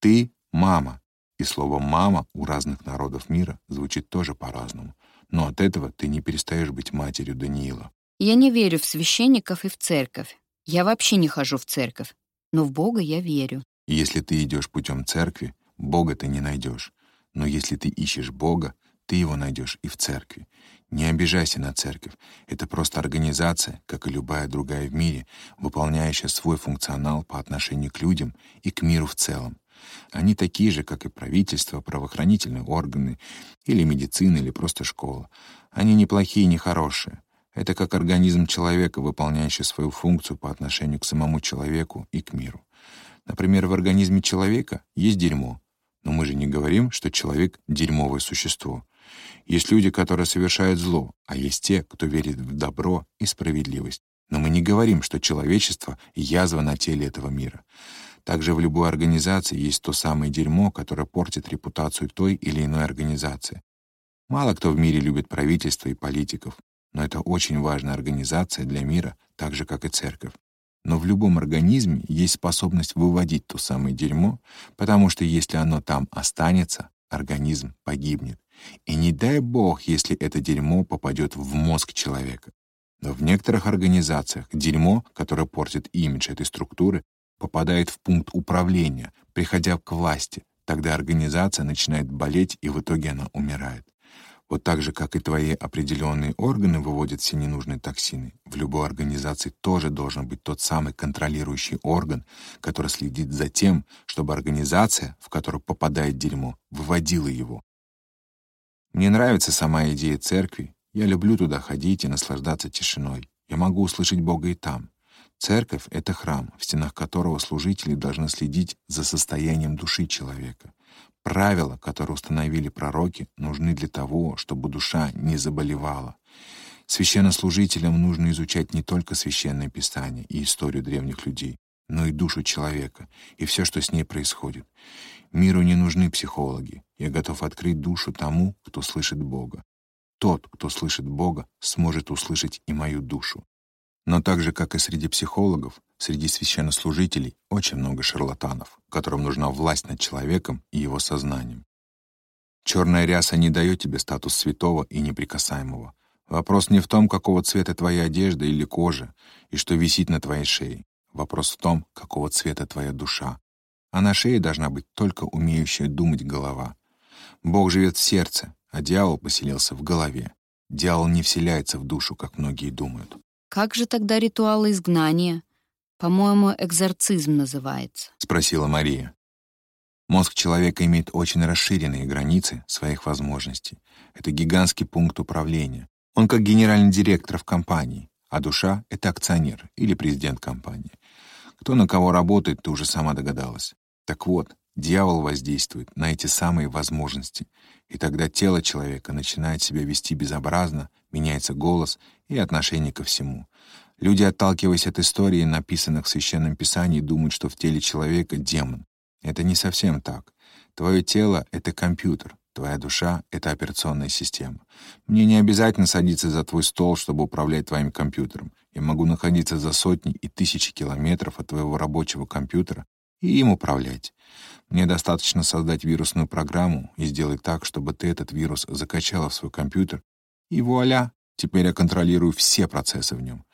Ты — мама, и слово «мама» у разных народов мира звучит тоже по-разному. Но от этого ты не перестаешь быть матерью Даниила. Я не верю в священников и в церковь. Я вообще не хожу в церковь. Но в Бога я верю. Если ты идешь путем церкви, Бога ты не найдешь. Но если ты ищешь Бога, ты его найдешь и в церкви. Не обижайся на церковь. Это просто организация, как и любая другая в мире, выполняющая свой функционал по отношению к людям и к миру в целом. Они такие же, как и правительство, правоохранительные органы, или медицина, или просто школа. Они не плохие, не хорошие. Это как организм человека, выполняющий свою функцию по отношению к самому человеку и к миру. Например, в организме человека есть дерьмо, но мы же не говорим, что человек — дерьмовое существо. Есть люди, которые совершают зло, а есть те, кто верит в добро и справедливость. Но мы не говорим, что человечество — язва на теле этого мира. Также в любой организации есть то самое дерьмо, которое портит репутацию той или иной организации. Мало кто в мире любит правительство и политиков, но это очень важная организация для мира, так же, как и церковь. Но в любом организме есть способность выводить то самое дерьмо, потому что если оно там останется, организм погибнет. И не дай бог, если это дерьмо попадет в мозг человека. Но в некоторых организациях дерьмо, которое портит имидж этой структуры, попадает в пункт управления, приходя к власти. Тогда организация начинает болеть, и в итоге она умирает. Вот так же, как и твои определенные органы выводят все ненужные токсины, в любой организации тоже должен быть тот самый контролирующий орган, который следит за тем, чтобы организация, в которую попадает дерьмо, выводила его. Мне нравится сама идея церкви. Я люблю туда ходить и наслаждаться тишиной. Я могу услышать Бога и там. Церковь — это храм, в стенах которого служители должны следить за состоянием души человека. Правила, которые установили пророки, нужны для того, чтобы душа не заболевала. Священнослужителям нужно изучать не только Священное Писание и историю древних людей, но и душу человека, и все, что с ней происходит. Миру не нужны психологи. Я готов открыть душу тому, кто слышит Бога. Тот, кто слышит Бога, сможет услышать и мою душу. Но так же, как и среди психологов, среди священнослужителей очень много шарлатанов, которым нужна власть над человеком и его сознанием. Черная ряса не дает тебе статус святого и неприкасаемого. Вопрос не в том, какого цвета твоя одежда или кожа, и что висит на твоей шее. Вопрос в том, какого цвета твоя душа. А на шее должна быть только умеющая думать голова. Бог живет в сердце, а дьявол поселился в голове. Дьявол не вселяется в душу, как многие думают. Как же тогда ритуалы изгнания? По-моему, экзорцизм называется. Спросила Мария. Мозг человека имеет очень расширенные границы своих возможностей. Это гигантский пункт управления. Он как генеральный директор в компании, а душа — это акционер или президент компании. Кто на кого работает, ты уже сама догадалась. Так вот, дьявол воздействует на эти самые возможности, и тогда тело человека начинает себя вести безобразно, меняется голос и отношение ко всему. Люди, отталкиваясь от истории, написанных в Священном Писании, думают, что в теле человека демон. Это не совсем так. Твое тело — это компьютер, твоя душа — это операционная система. Мне не обязательно садиться за твой стол, чтобы управлять твоим компьютером. Я могу находиться за сотни и тысячи километров от твоего рабочего компьютера и им управлять. Мне достаточно создать вирусную программу и сделать так, чтобы ты этот вирус закачала в свой компьютер, и вуаля, теперь я контролирую все процессы в нем.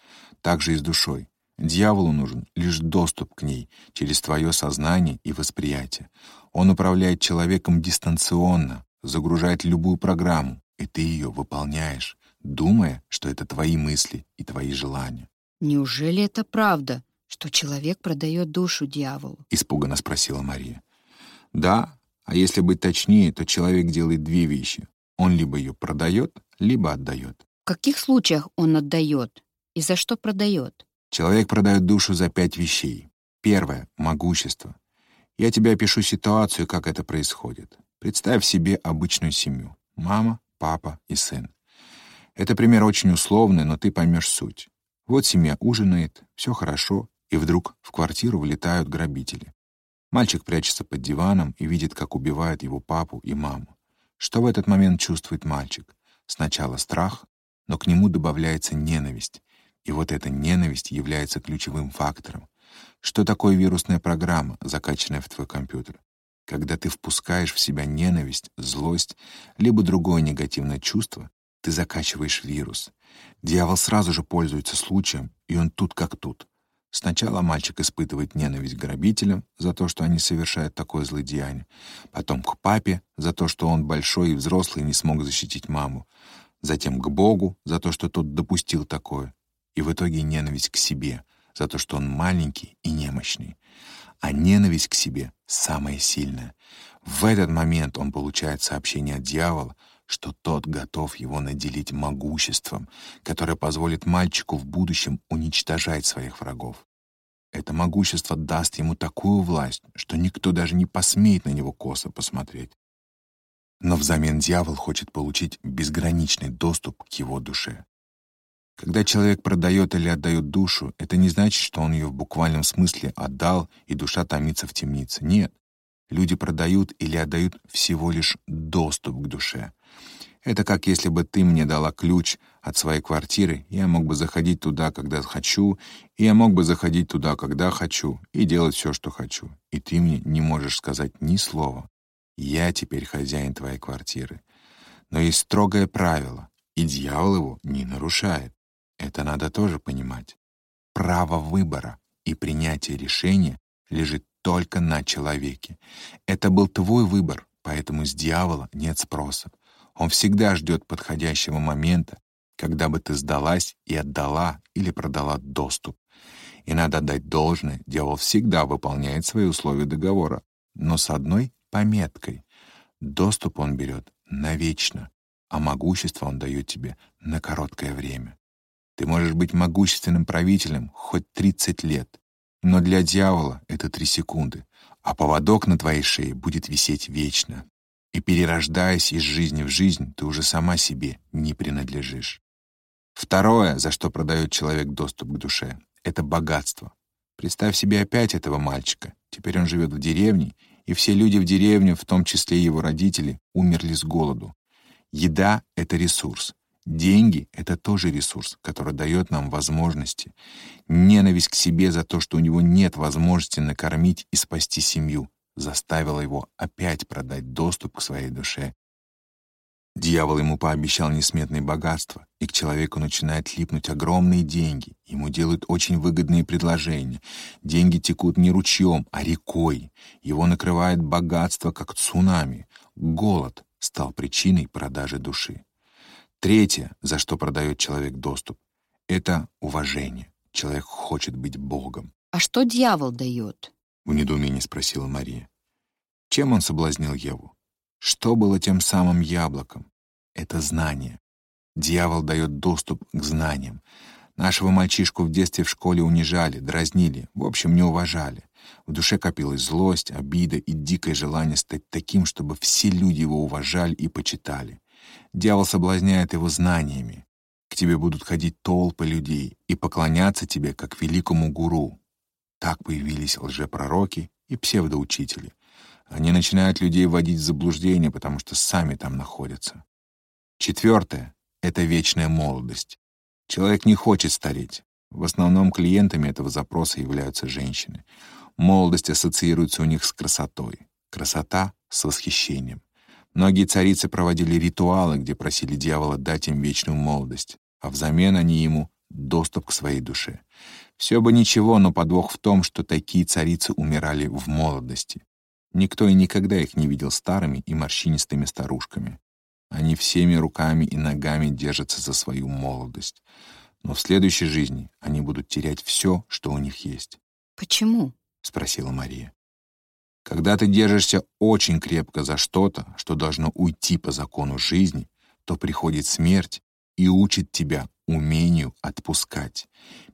Так же и с душой. Дьяволу нужен лишь доступ к ней через твое сознание и восприятие. Он управляет человеком дистанционно, загружает любую программу, и ты ее выполняешь, думая, что это твои мысли и твои желания. Неужели это правда, что человек продает душу дьяволу? Испуганно спросила Мария. Да, а если быть точнее, то человек делает две вещи. Он либо ее продает, либо отдает. В каких случаях он отдает? И за что продает? Человек продает душу за пять вещей. Первое — могущество. Я тебе опишу ситуацию, как это происходит. Представь себе обычную семью. Мама, папа и сын. Это пример очень условный, но ты поймешь суть. Вот семья ужинает, все хорошо, и вдруг в квартиру влетают грабители. Мальчик прячется под диваном и видит, как убивают его папу и маму. Что в этот момент чувствует мальчик? Сначала страх, но к нему добавляется ненависть. И вот эта ненависть является ключевым фактором. Что такое вирусная программа, закачанная в твой компьютер? Когда ты впускаешь в себя ненависть, злость, либо другое негативное чувство, ты закачиваешь вирус. Дьявол сразу же пользуется случаем, и он тут как тут. Сначала мальчик испытывает ненависть к грабителям за то, что они совершают такое злодеяние, потом к папе за то, что он большой и взрослый не смог защитить маму, затем к Богу за то, что тот допустил такое, и в итоге ненависть к себе за то, что он маленький и немощный. А ненависть к себе самая сильная. В этот момент он получает сообщение от дьявола, что тот готов его наделить могуществом, которое позволит мальчику в будущем уничтожать своих врагов. Это могущество даст ему такую власть, что никто даже не посмеет на него косо посмотреть. Но взамен дьявол хочет получить безграничный доступ к его душе. Когда человек продает или отдает душу, это не значит, что он ее в буквальном смысле отдал, и душа томится в темнице. Нет. Люди продают или отдают всего лишь доступ к душе. Это как если бы ты мне дала ключ от своей квартиры, я мог бы заходить туда, когда хочу, и я мог бы заходить туда, когда хочу, и делать все, что хочу. И ты мне не можешь сказать ни слова. Я теперь хозяин твоей квартиры. Но есть строгое правило, и дьявол его не нарушает. Это надо тоже понимать. Право выбора и принятия решения лежит только на человеке. Это был твой выбор, поэтому с дьявола нет спроса. Он всегда ждет подходящего момента, когда бы ты сдалась и отдала или продала доступ. И надо дать должное, дьявол всегда выполняет свои условия договора, но с одной пометкой. Доступ он берет навечно, а могущество он дает тебе на короткое время. Ты можешь быть могущественным правителем хоть 30 лет, но для дьявола это 3 секунды, а поводок на твоей шее будет висеть вечно. И перерождаясь из жизни в жизнь, ты уже сама себе не принадлежишь. Второе, за что продает человек доступ к душе, — это богатство. Представь себе опять этого мальчика. Теперь он живет в деревне, и все люди в деревне, в том числе и его родители, умерли с голоду. Еда — это ресурс. Деньги — это тоже ресурс, который дает нам возможности. Ненависть к себе за то, что у него нет возможности накормить и спасти семью, заставила его опять продать доступ к своей душе. Дьявол ему пообещал несметные богатства, и к человеку начинают липнуть огромные деньги. Ему делают очень выгодные предложения. Деньги текут не ручьем, а рекой. Его накрывает богатство, как цунами. Голод стал причиной продажи души. Третье, за что продает человек доступ, это уважение. Человек хочет быть Богом. А что дьявол дает? В недоумении спросила Мария. Чем он соблазнил Еву? Что было тем самым яблоком? Это знание. Дьявол дает доступ к знаниям. Нашего мальчишку в детстве в школе унижали, дразнили, в общем, не уважали. В душе копилась злость, обида и дикое желание стать таким, чтобы все люди его уважали и почитали. Дьявол соблазняет его знаниями. К тебе будут ходить толпы людей и поклоняться тебе как великому гуру. Так появились лжепророки и псевдоучители. Они начинают людей вводить в заблуждение, потому что сами там находятся. Четвертое — это вечная молодость. Человек не хочет стареть. В основном клиентами этого запроса являются женщины. Молодость ассоциируется у них с красотой. Красота — с восхищением. Многие царицы проводили ритуалы, где просили дьявола дать им вечную молодость, а взамен они ему доступ к своей душе. Все бы ничего, но подвох в том, что такие царицы умирали в молодости. Никто и никогда их не видел старыми и морщинистыми старушками. Они всеми руками и ногами держатся за свою молодость. Но в следующей жизни они будут терять все, что у них есть. «Почему?» — спросила Мария. Когда ты держишься очень крепко за что-то, что должно уйти по закону жизни, то приходит смерть и учит тебя умению отпускать.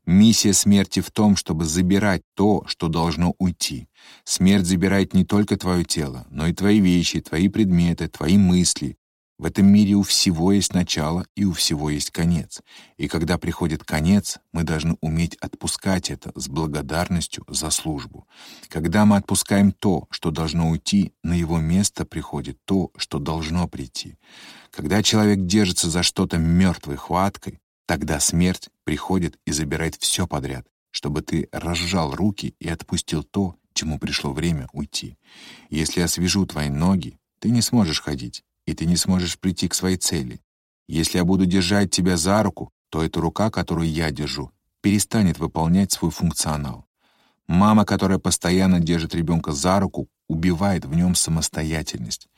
Миссия смерти в том, чтобы забирать то, что должно уйти. Смерть забирает не только твое тело, но и твои вещи, твои предметы, твои мысли, в этом мире у всего есть начало и у всего есть конец. И когда приходит конец, мы должны уметь отпускать это с благодарностью за службу. Когда мы отпускаем то, что должно уйти, на его место приходит то, что должно прийти. Когда человек держится за что-то мертвой хваткой, тогда смерть приходит и забирает все подряд, чтобы ты разжал руки и отпустил то, чему пришло время уйти. Если я свяжу твои ноги, ты не сможешь ходить и ты не сможешь прийти к своей цели. Если я буду держать тебя за руку, то эта рука, которую я держу, перестанет выполнять свой функционал. Мама, которая постоянно держит ребенка за руку, убивает в нем самостоятельность.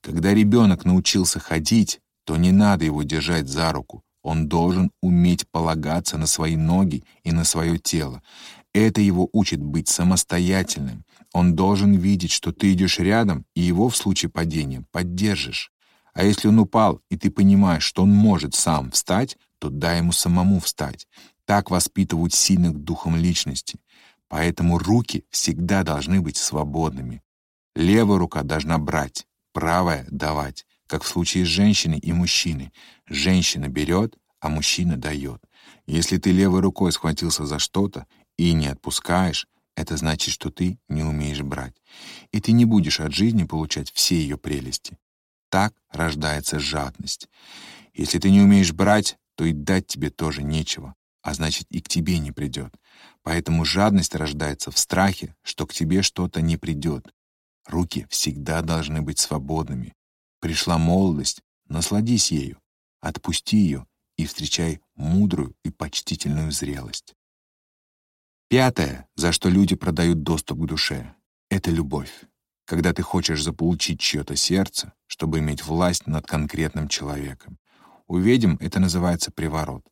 Когда ребенок научился ходить, то не надо его держать за руку. Он должен уметь полагаться на свои ноги и на свое тело. Это его учит быть самостоятельным. Он должен видеть, что ты идешь рядом, и его в случае падения поддержишь. А если он упал, и ты понимаешь, что он может сам встать, то дай ему самому встать. Так воспитывают сильных духом личности. Поэтому руки всегда должны быть свободными. Левая рука должна брать, правая — давать, как в случае с женщиной и мужчиной. Женщина берет, а мужчина дает. Если ты левой рукой схватился за что-то и не отпускаешь, это значит, что ты не умеешь брать. И ты не будешь от жизни получать все ее прелести. Так рождается жадность. Если ты не умеешь брать, то и дать тебе тоже нечего, а значит и к тебе не придет. Поэтому жадность рождается в страхе, что к тебе что-то не придет. Руки всегда должны быть свободными. Пришла молодость, насладись ею, отпусти ее и встречай мудрую и почтительную зрелость. Пятое, за что люди продают доступ к душе — это любовь когда ты хочешь заполучить чье-то сердце, чтобы иметь власть над конкретным человеком. У ведьм это называется приворот.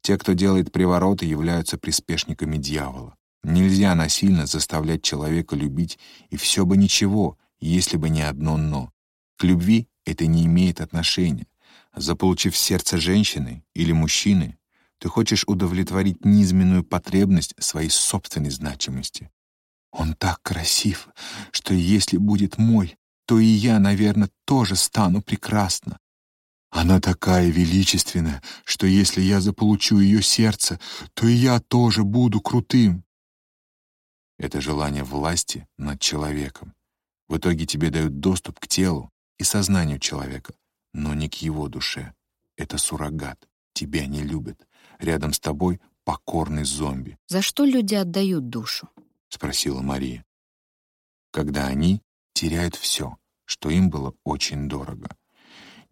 Те, кто делает привороты, являются приспешниками дьявола. Нельзя насильно заставлять человека любить, и все бы ничего, если бы не одно «но». К любви это не имеет отношения. Заполучив сердце женщины или мужчины, ты хочешь удовлетворить низменную потребность своей собственной значимости. Он так красив, что если будет мой, то и я, наверное, тоже стану прекрасна. Она такая величественная, что если я заполучу ее сердце, то и я тоже буду крутым. Это желание власти над человеком. В итоге тебе дают доступ к телу и сознанию человека, но не к его душе. Это суррогат. Тебя не любят. Рядом с тобой покорный зомби. За что люди отдают душу? Спросила Мария. Когда они теряют все, что им было очень дорого.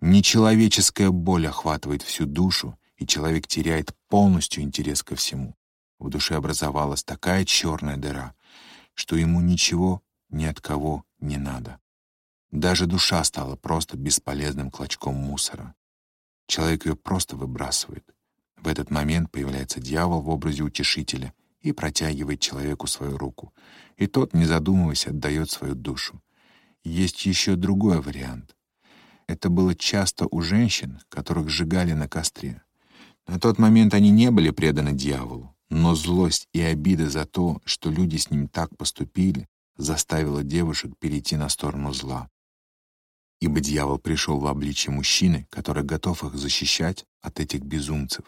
Нечеловеческая боль охватывает всю душу, и человек теряет полностью интерес ко всему. В душе образовалась такая черная дыра, что ему ничего ни от кого не надо. Даже душа стала просто бесполезным клочком мусора. Человек ее просто выбрасывает. В этот момент появляется дьявол в образе утешителя и протягивает человеку свою руку, и тот, не задумываясь, отдает свою душу. Есть еще другой вариант. Это было часто у женщин, которых сжигали на костре. На тот момент они не были преданы дьяволу, но злость и обида за то, что люди с ним так поступили, заставила девушек перейти на сторону зла. Ибо дьявол пришел в обличье мужчины, который готов их защищать от этих безумцев.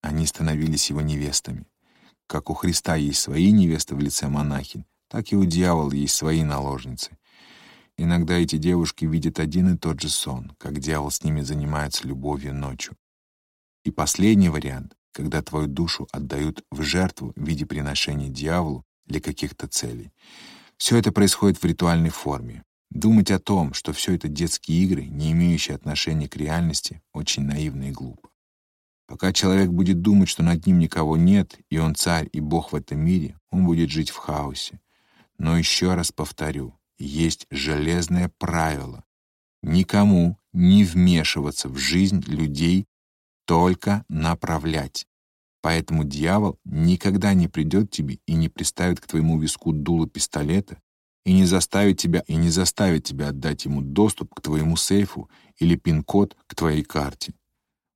Они становились его невестами. Как у Христа есть свои невесты в лице монахинь, так и у дьявола есть свои наложницы. Иногда эти девушки видят один и тот же сон, как дьявол с ними занимается любовью ночью. И последний вариант, когда твою душу отдают в жертву в виде приношения дьяволу для каких-то целей. Все это происходит в ритуальной форме. Думать о том, что все это детские игры, не имеющие отношения к реальности, очень наивно и глупо. Пока человек будет думать, что над ним никого нет, и он царь и бог в этом мире, он будет жить в хаосе. Но еще раз повторю, есть железное правило — никому не вмешиваться в жизнь людей, только направлять. Поэтому дьявол никогда не придет тебе и не приставит к твоему виску дуло пистолета и не заставит тебя и не заставит тебя отдать ему доступ к твоему сейфу или пин-код к твоей карте.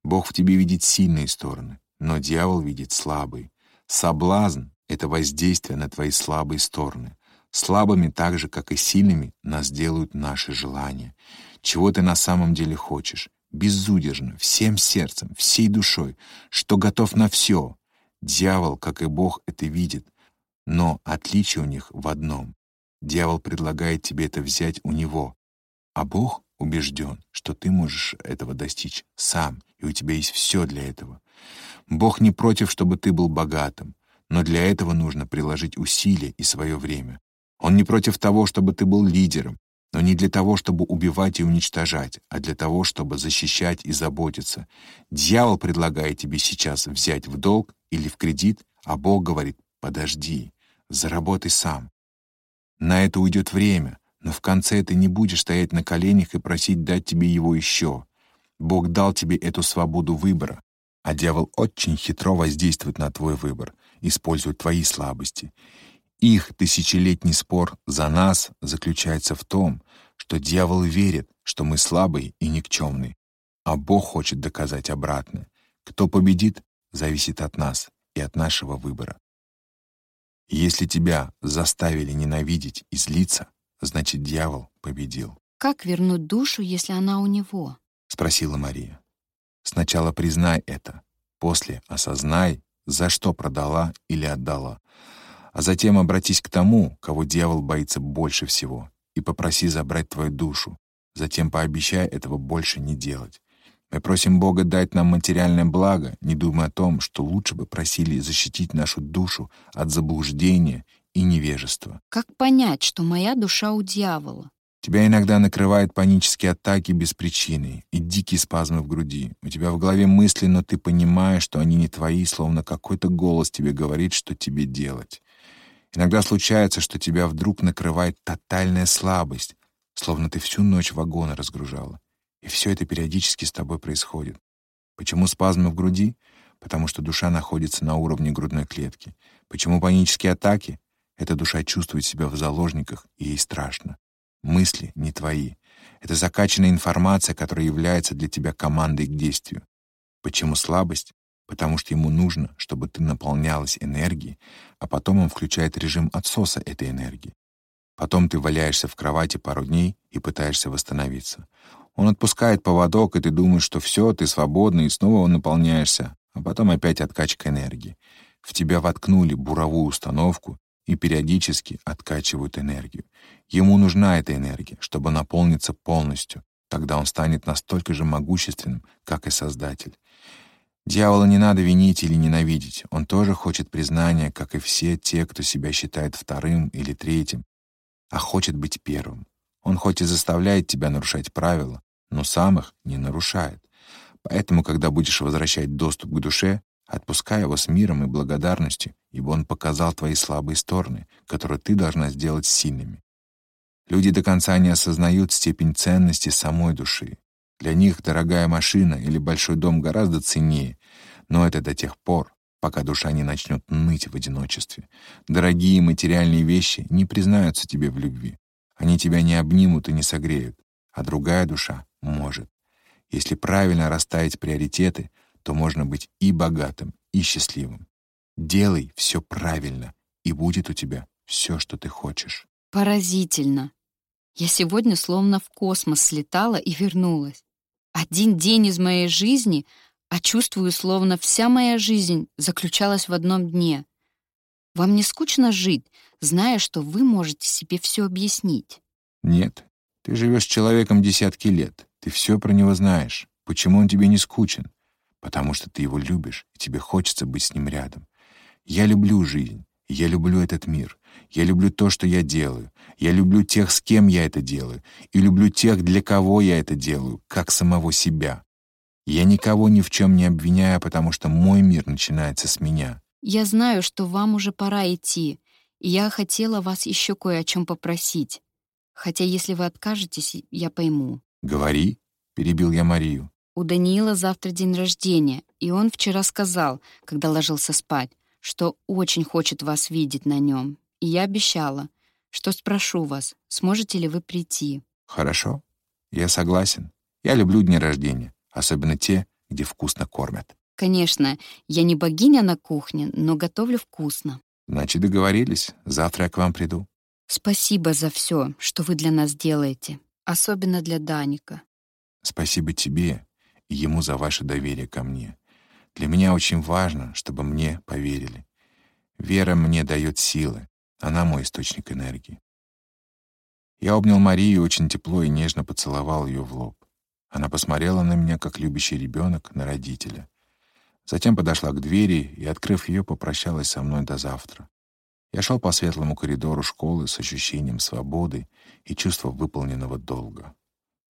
Бог в тебе видит сильные стороны, но дьявол видит слабые. Соблазн — это воздействие на твои слабые стороны. Слабыми так же, как и сильными, нас делают наши желания. Чего ты на самом деле хочешь? Безудержно, всем сердцем, всей душой, что готов на все. Дьявол, как и Бог, это видит. Но отличие у них в одном. Дьявол предлагает тебе это взять у него, а Бог убежден, что ты можешь этого достичь сам, и у тебя есть все для этого. Бог не против, чтобы ты был богатым, но для этого нужно приложить усилия и свое время. Он не против того, чтобы ты был лидером, но не для того, чтобы убивать и уничтожать, а для того, чтобы защищать и заботиться. Дьявол предлагает тебе сейчас взять в долг или в кредит, а Бог говорит «подожди, заработай сам». На это уйдет время, но в конце ты не будешь стоять на коленях и просить дать тебе его еще. Бог дал тебе эту свободу выбора, а дьявол очень хитро воздействует на твой выбор, использует твои слабости. Их тысячелетний спор за нас заключается в том, что дьявол верит, что мы слабые и никчемные, а Бог хочет доказать обратное. Кто победит, зависит от нас и от нашего выбора. Если тебя заставили ненавидеть и злиться, значит, дьявол победил. Как вернуть душу, если она у него? Спросила Мария. Сначала признай это, после осознай, за что продала или отдала, а затем обратись к тому, кого дьявол боится больше всего, и попроси забрать твою душу. Затем пообещай этого больше не делать. Мы просим Бога дать нам материальное благо, не думая о том, что лучше бы просили защитить нашу душу от заблуждения и невежества. Как понять, что моя душа у дьявола? Тебя иногда накрывают панические атаки без причины и дикие спазмы в груди. У тебя в голове мысли, но ты понимаешь, что они не твои, словно какой-то голос тебе говорит, что тебе делать. Иногда случается, что тебя вдруг накрывает тотальная слабость, словно ты всю ночь вагоны разгружала. И все это периодически с тобой происходит. Почему спазмы в груди? Потому что душа находится на уровне грудной клетки. Почему панические атаки? Эта душа чувствует себя в заложниках, и ей страшно. Мысли не твои. Это закачанная информация, которая является для тебя командой к действию. Почему слабость? потому что ему нужно, чтобы ты наполнялась энергией, а потом он включает режим отсоса этой энергии. Потом ты валяешься в кровати пару дней и пытаешься восстановиться. Он отпускает поводок, и ты думаешь, что все, ты свободный, и снова он наполняешься, а потом опять откачка энергии. В тебя воткнули буровую установку и периодически откачивают энергию. Ему нужна эта энергия, чтобы наполниться полностью. Тогда он станет настолько же могущественным, как и Создатель. Дьявола не надо винить или ненавидеть. Он тоже хочет признания, как и все те, кто себя считает вторым или третьим, а хочет быть первым. Он хоть и заставляет тебя нарушать правила, но сам их не нарушает. Поэтому, когда будешь возвращать доступ к душе, отпускай его с миром и благодарностью, ибо он показал твои слабые стороны, которые ты должна сделать сильными. Люди до конца не осознают степень ценности самой души. Для них дорогая машина или большой дом гораздо ценнее, но это до тех пор, пока душа не начнет ныть в одиночестве. Дорогие материальные вещи не признаются тебе в любви. Они тебя не обнимут и не согреют, а другая душа может. Если правильно расставить приоритеты, то можно быть и богатым, и счастливым. Делай все правильно, и будет у тебя все, что ты хочешь. Поразительно. Я сегодня словно в космос слетала и вернулась. Один день из моей жизни, а чувствую, словно вся моя жизнь заключалась в одном дне. Вам не скучно жить, зная, что вы можете себе все объяснить? Нет. Ты живешь с человеком десятки лет. Ты все про него знаешь. Почему он тебе не скучен? Потому что ты его любишь, и тебе хочется быть с ним рядом. Я люблю жизнь, я люблю этот мир. Я люблю то, что я делаю. Я люблю тех, с кем я это делаю. И люблю тех, для кого я это делаю, как самого себя. Я никого ни в чем не обвиняю, потому что мой мир начинается с меня. Я знаю, что вам уже пора идти, и я хотела вас еще кое о чем попросить. Хотя если вы откажетесь, я пойму. «Говори», — перебил я Марию. У Даниила завтра день рождения, и он вчера сказал, когда ложился спать, что очень хочет вас видеть на нем. И я обещала, что спрошу вас, сможете ли вы прийти. Хорошо, я согласен. Я люблю дни рождения, особенно те, где вкусно кормят. Конечно, я не богиня на кухне, но готовлю вкусно. Значит, договорились. Завтра я к вам приду. Спасибо за все, что вы для нас делаете, особенно для Даника. Спасибо тебе ему за ваше доверие ко мне. Для меня очень важно, чтобы мне поверили. Вера мне дает силы, она мой источник энергии. Я обнял Марию очень тепло и нежно поцеловал ее в лоб. Она посмотрела на меня, как любящий ребенок на родителя. Затем подошла к двери и, открыв ее, попрощалась со мной до завтра. Я шел по светлому коридору школы с ощущением свободы и чувства выполненного долга.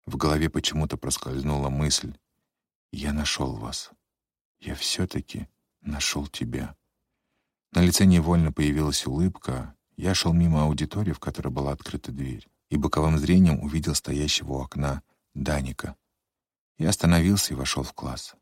В голове почему-то проскользнула мысль «Я нашел вас. Я все-таки нашел тебя». На лице невольно появилась улыбка. Я шел мимо аудитории, в которой была открыта дверь, и боковым зрением увидел стоящего у окна Даника. Я остановился и вошел в класс.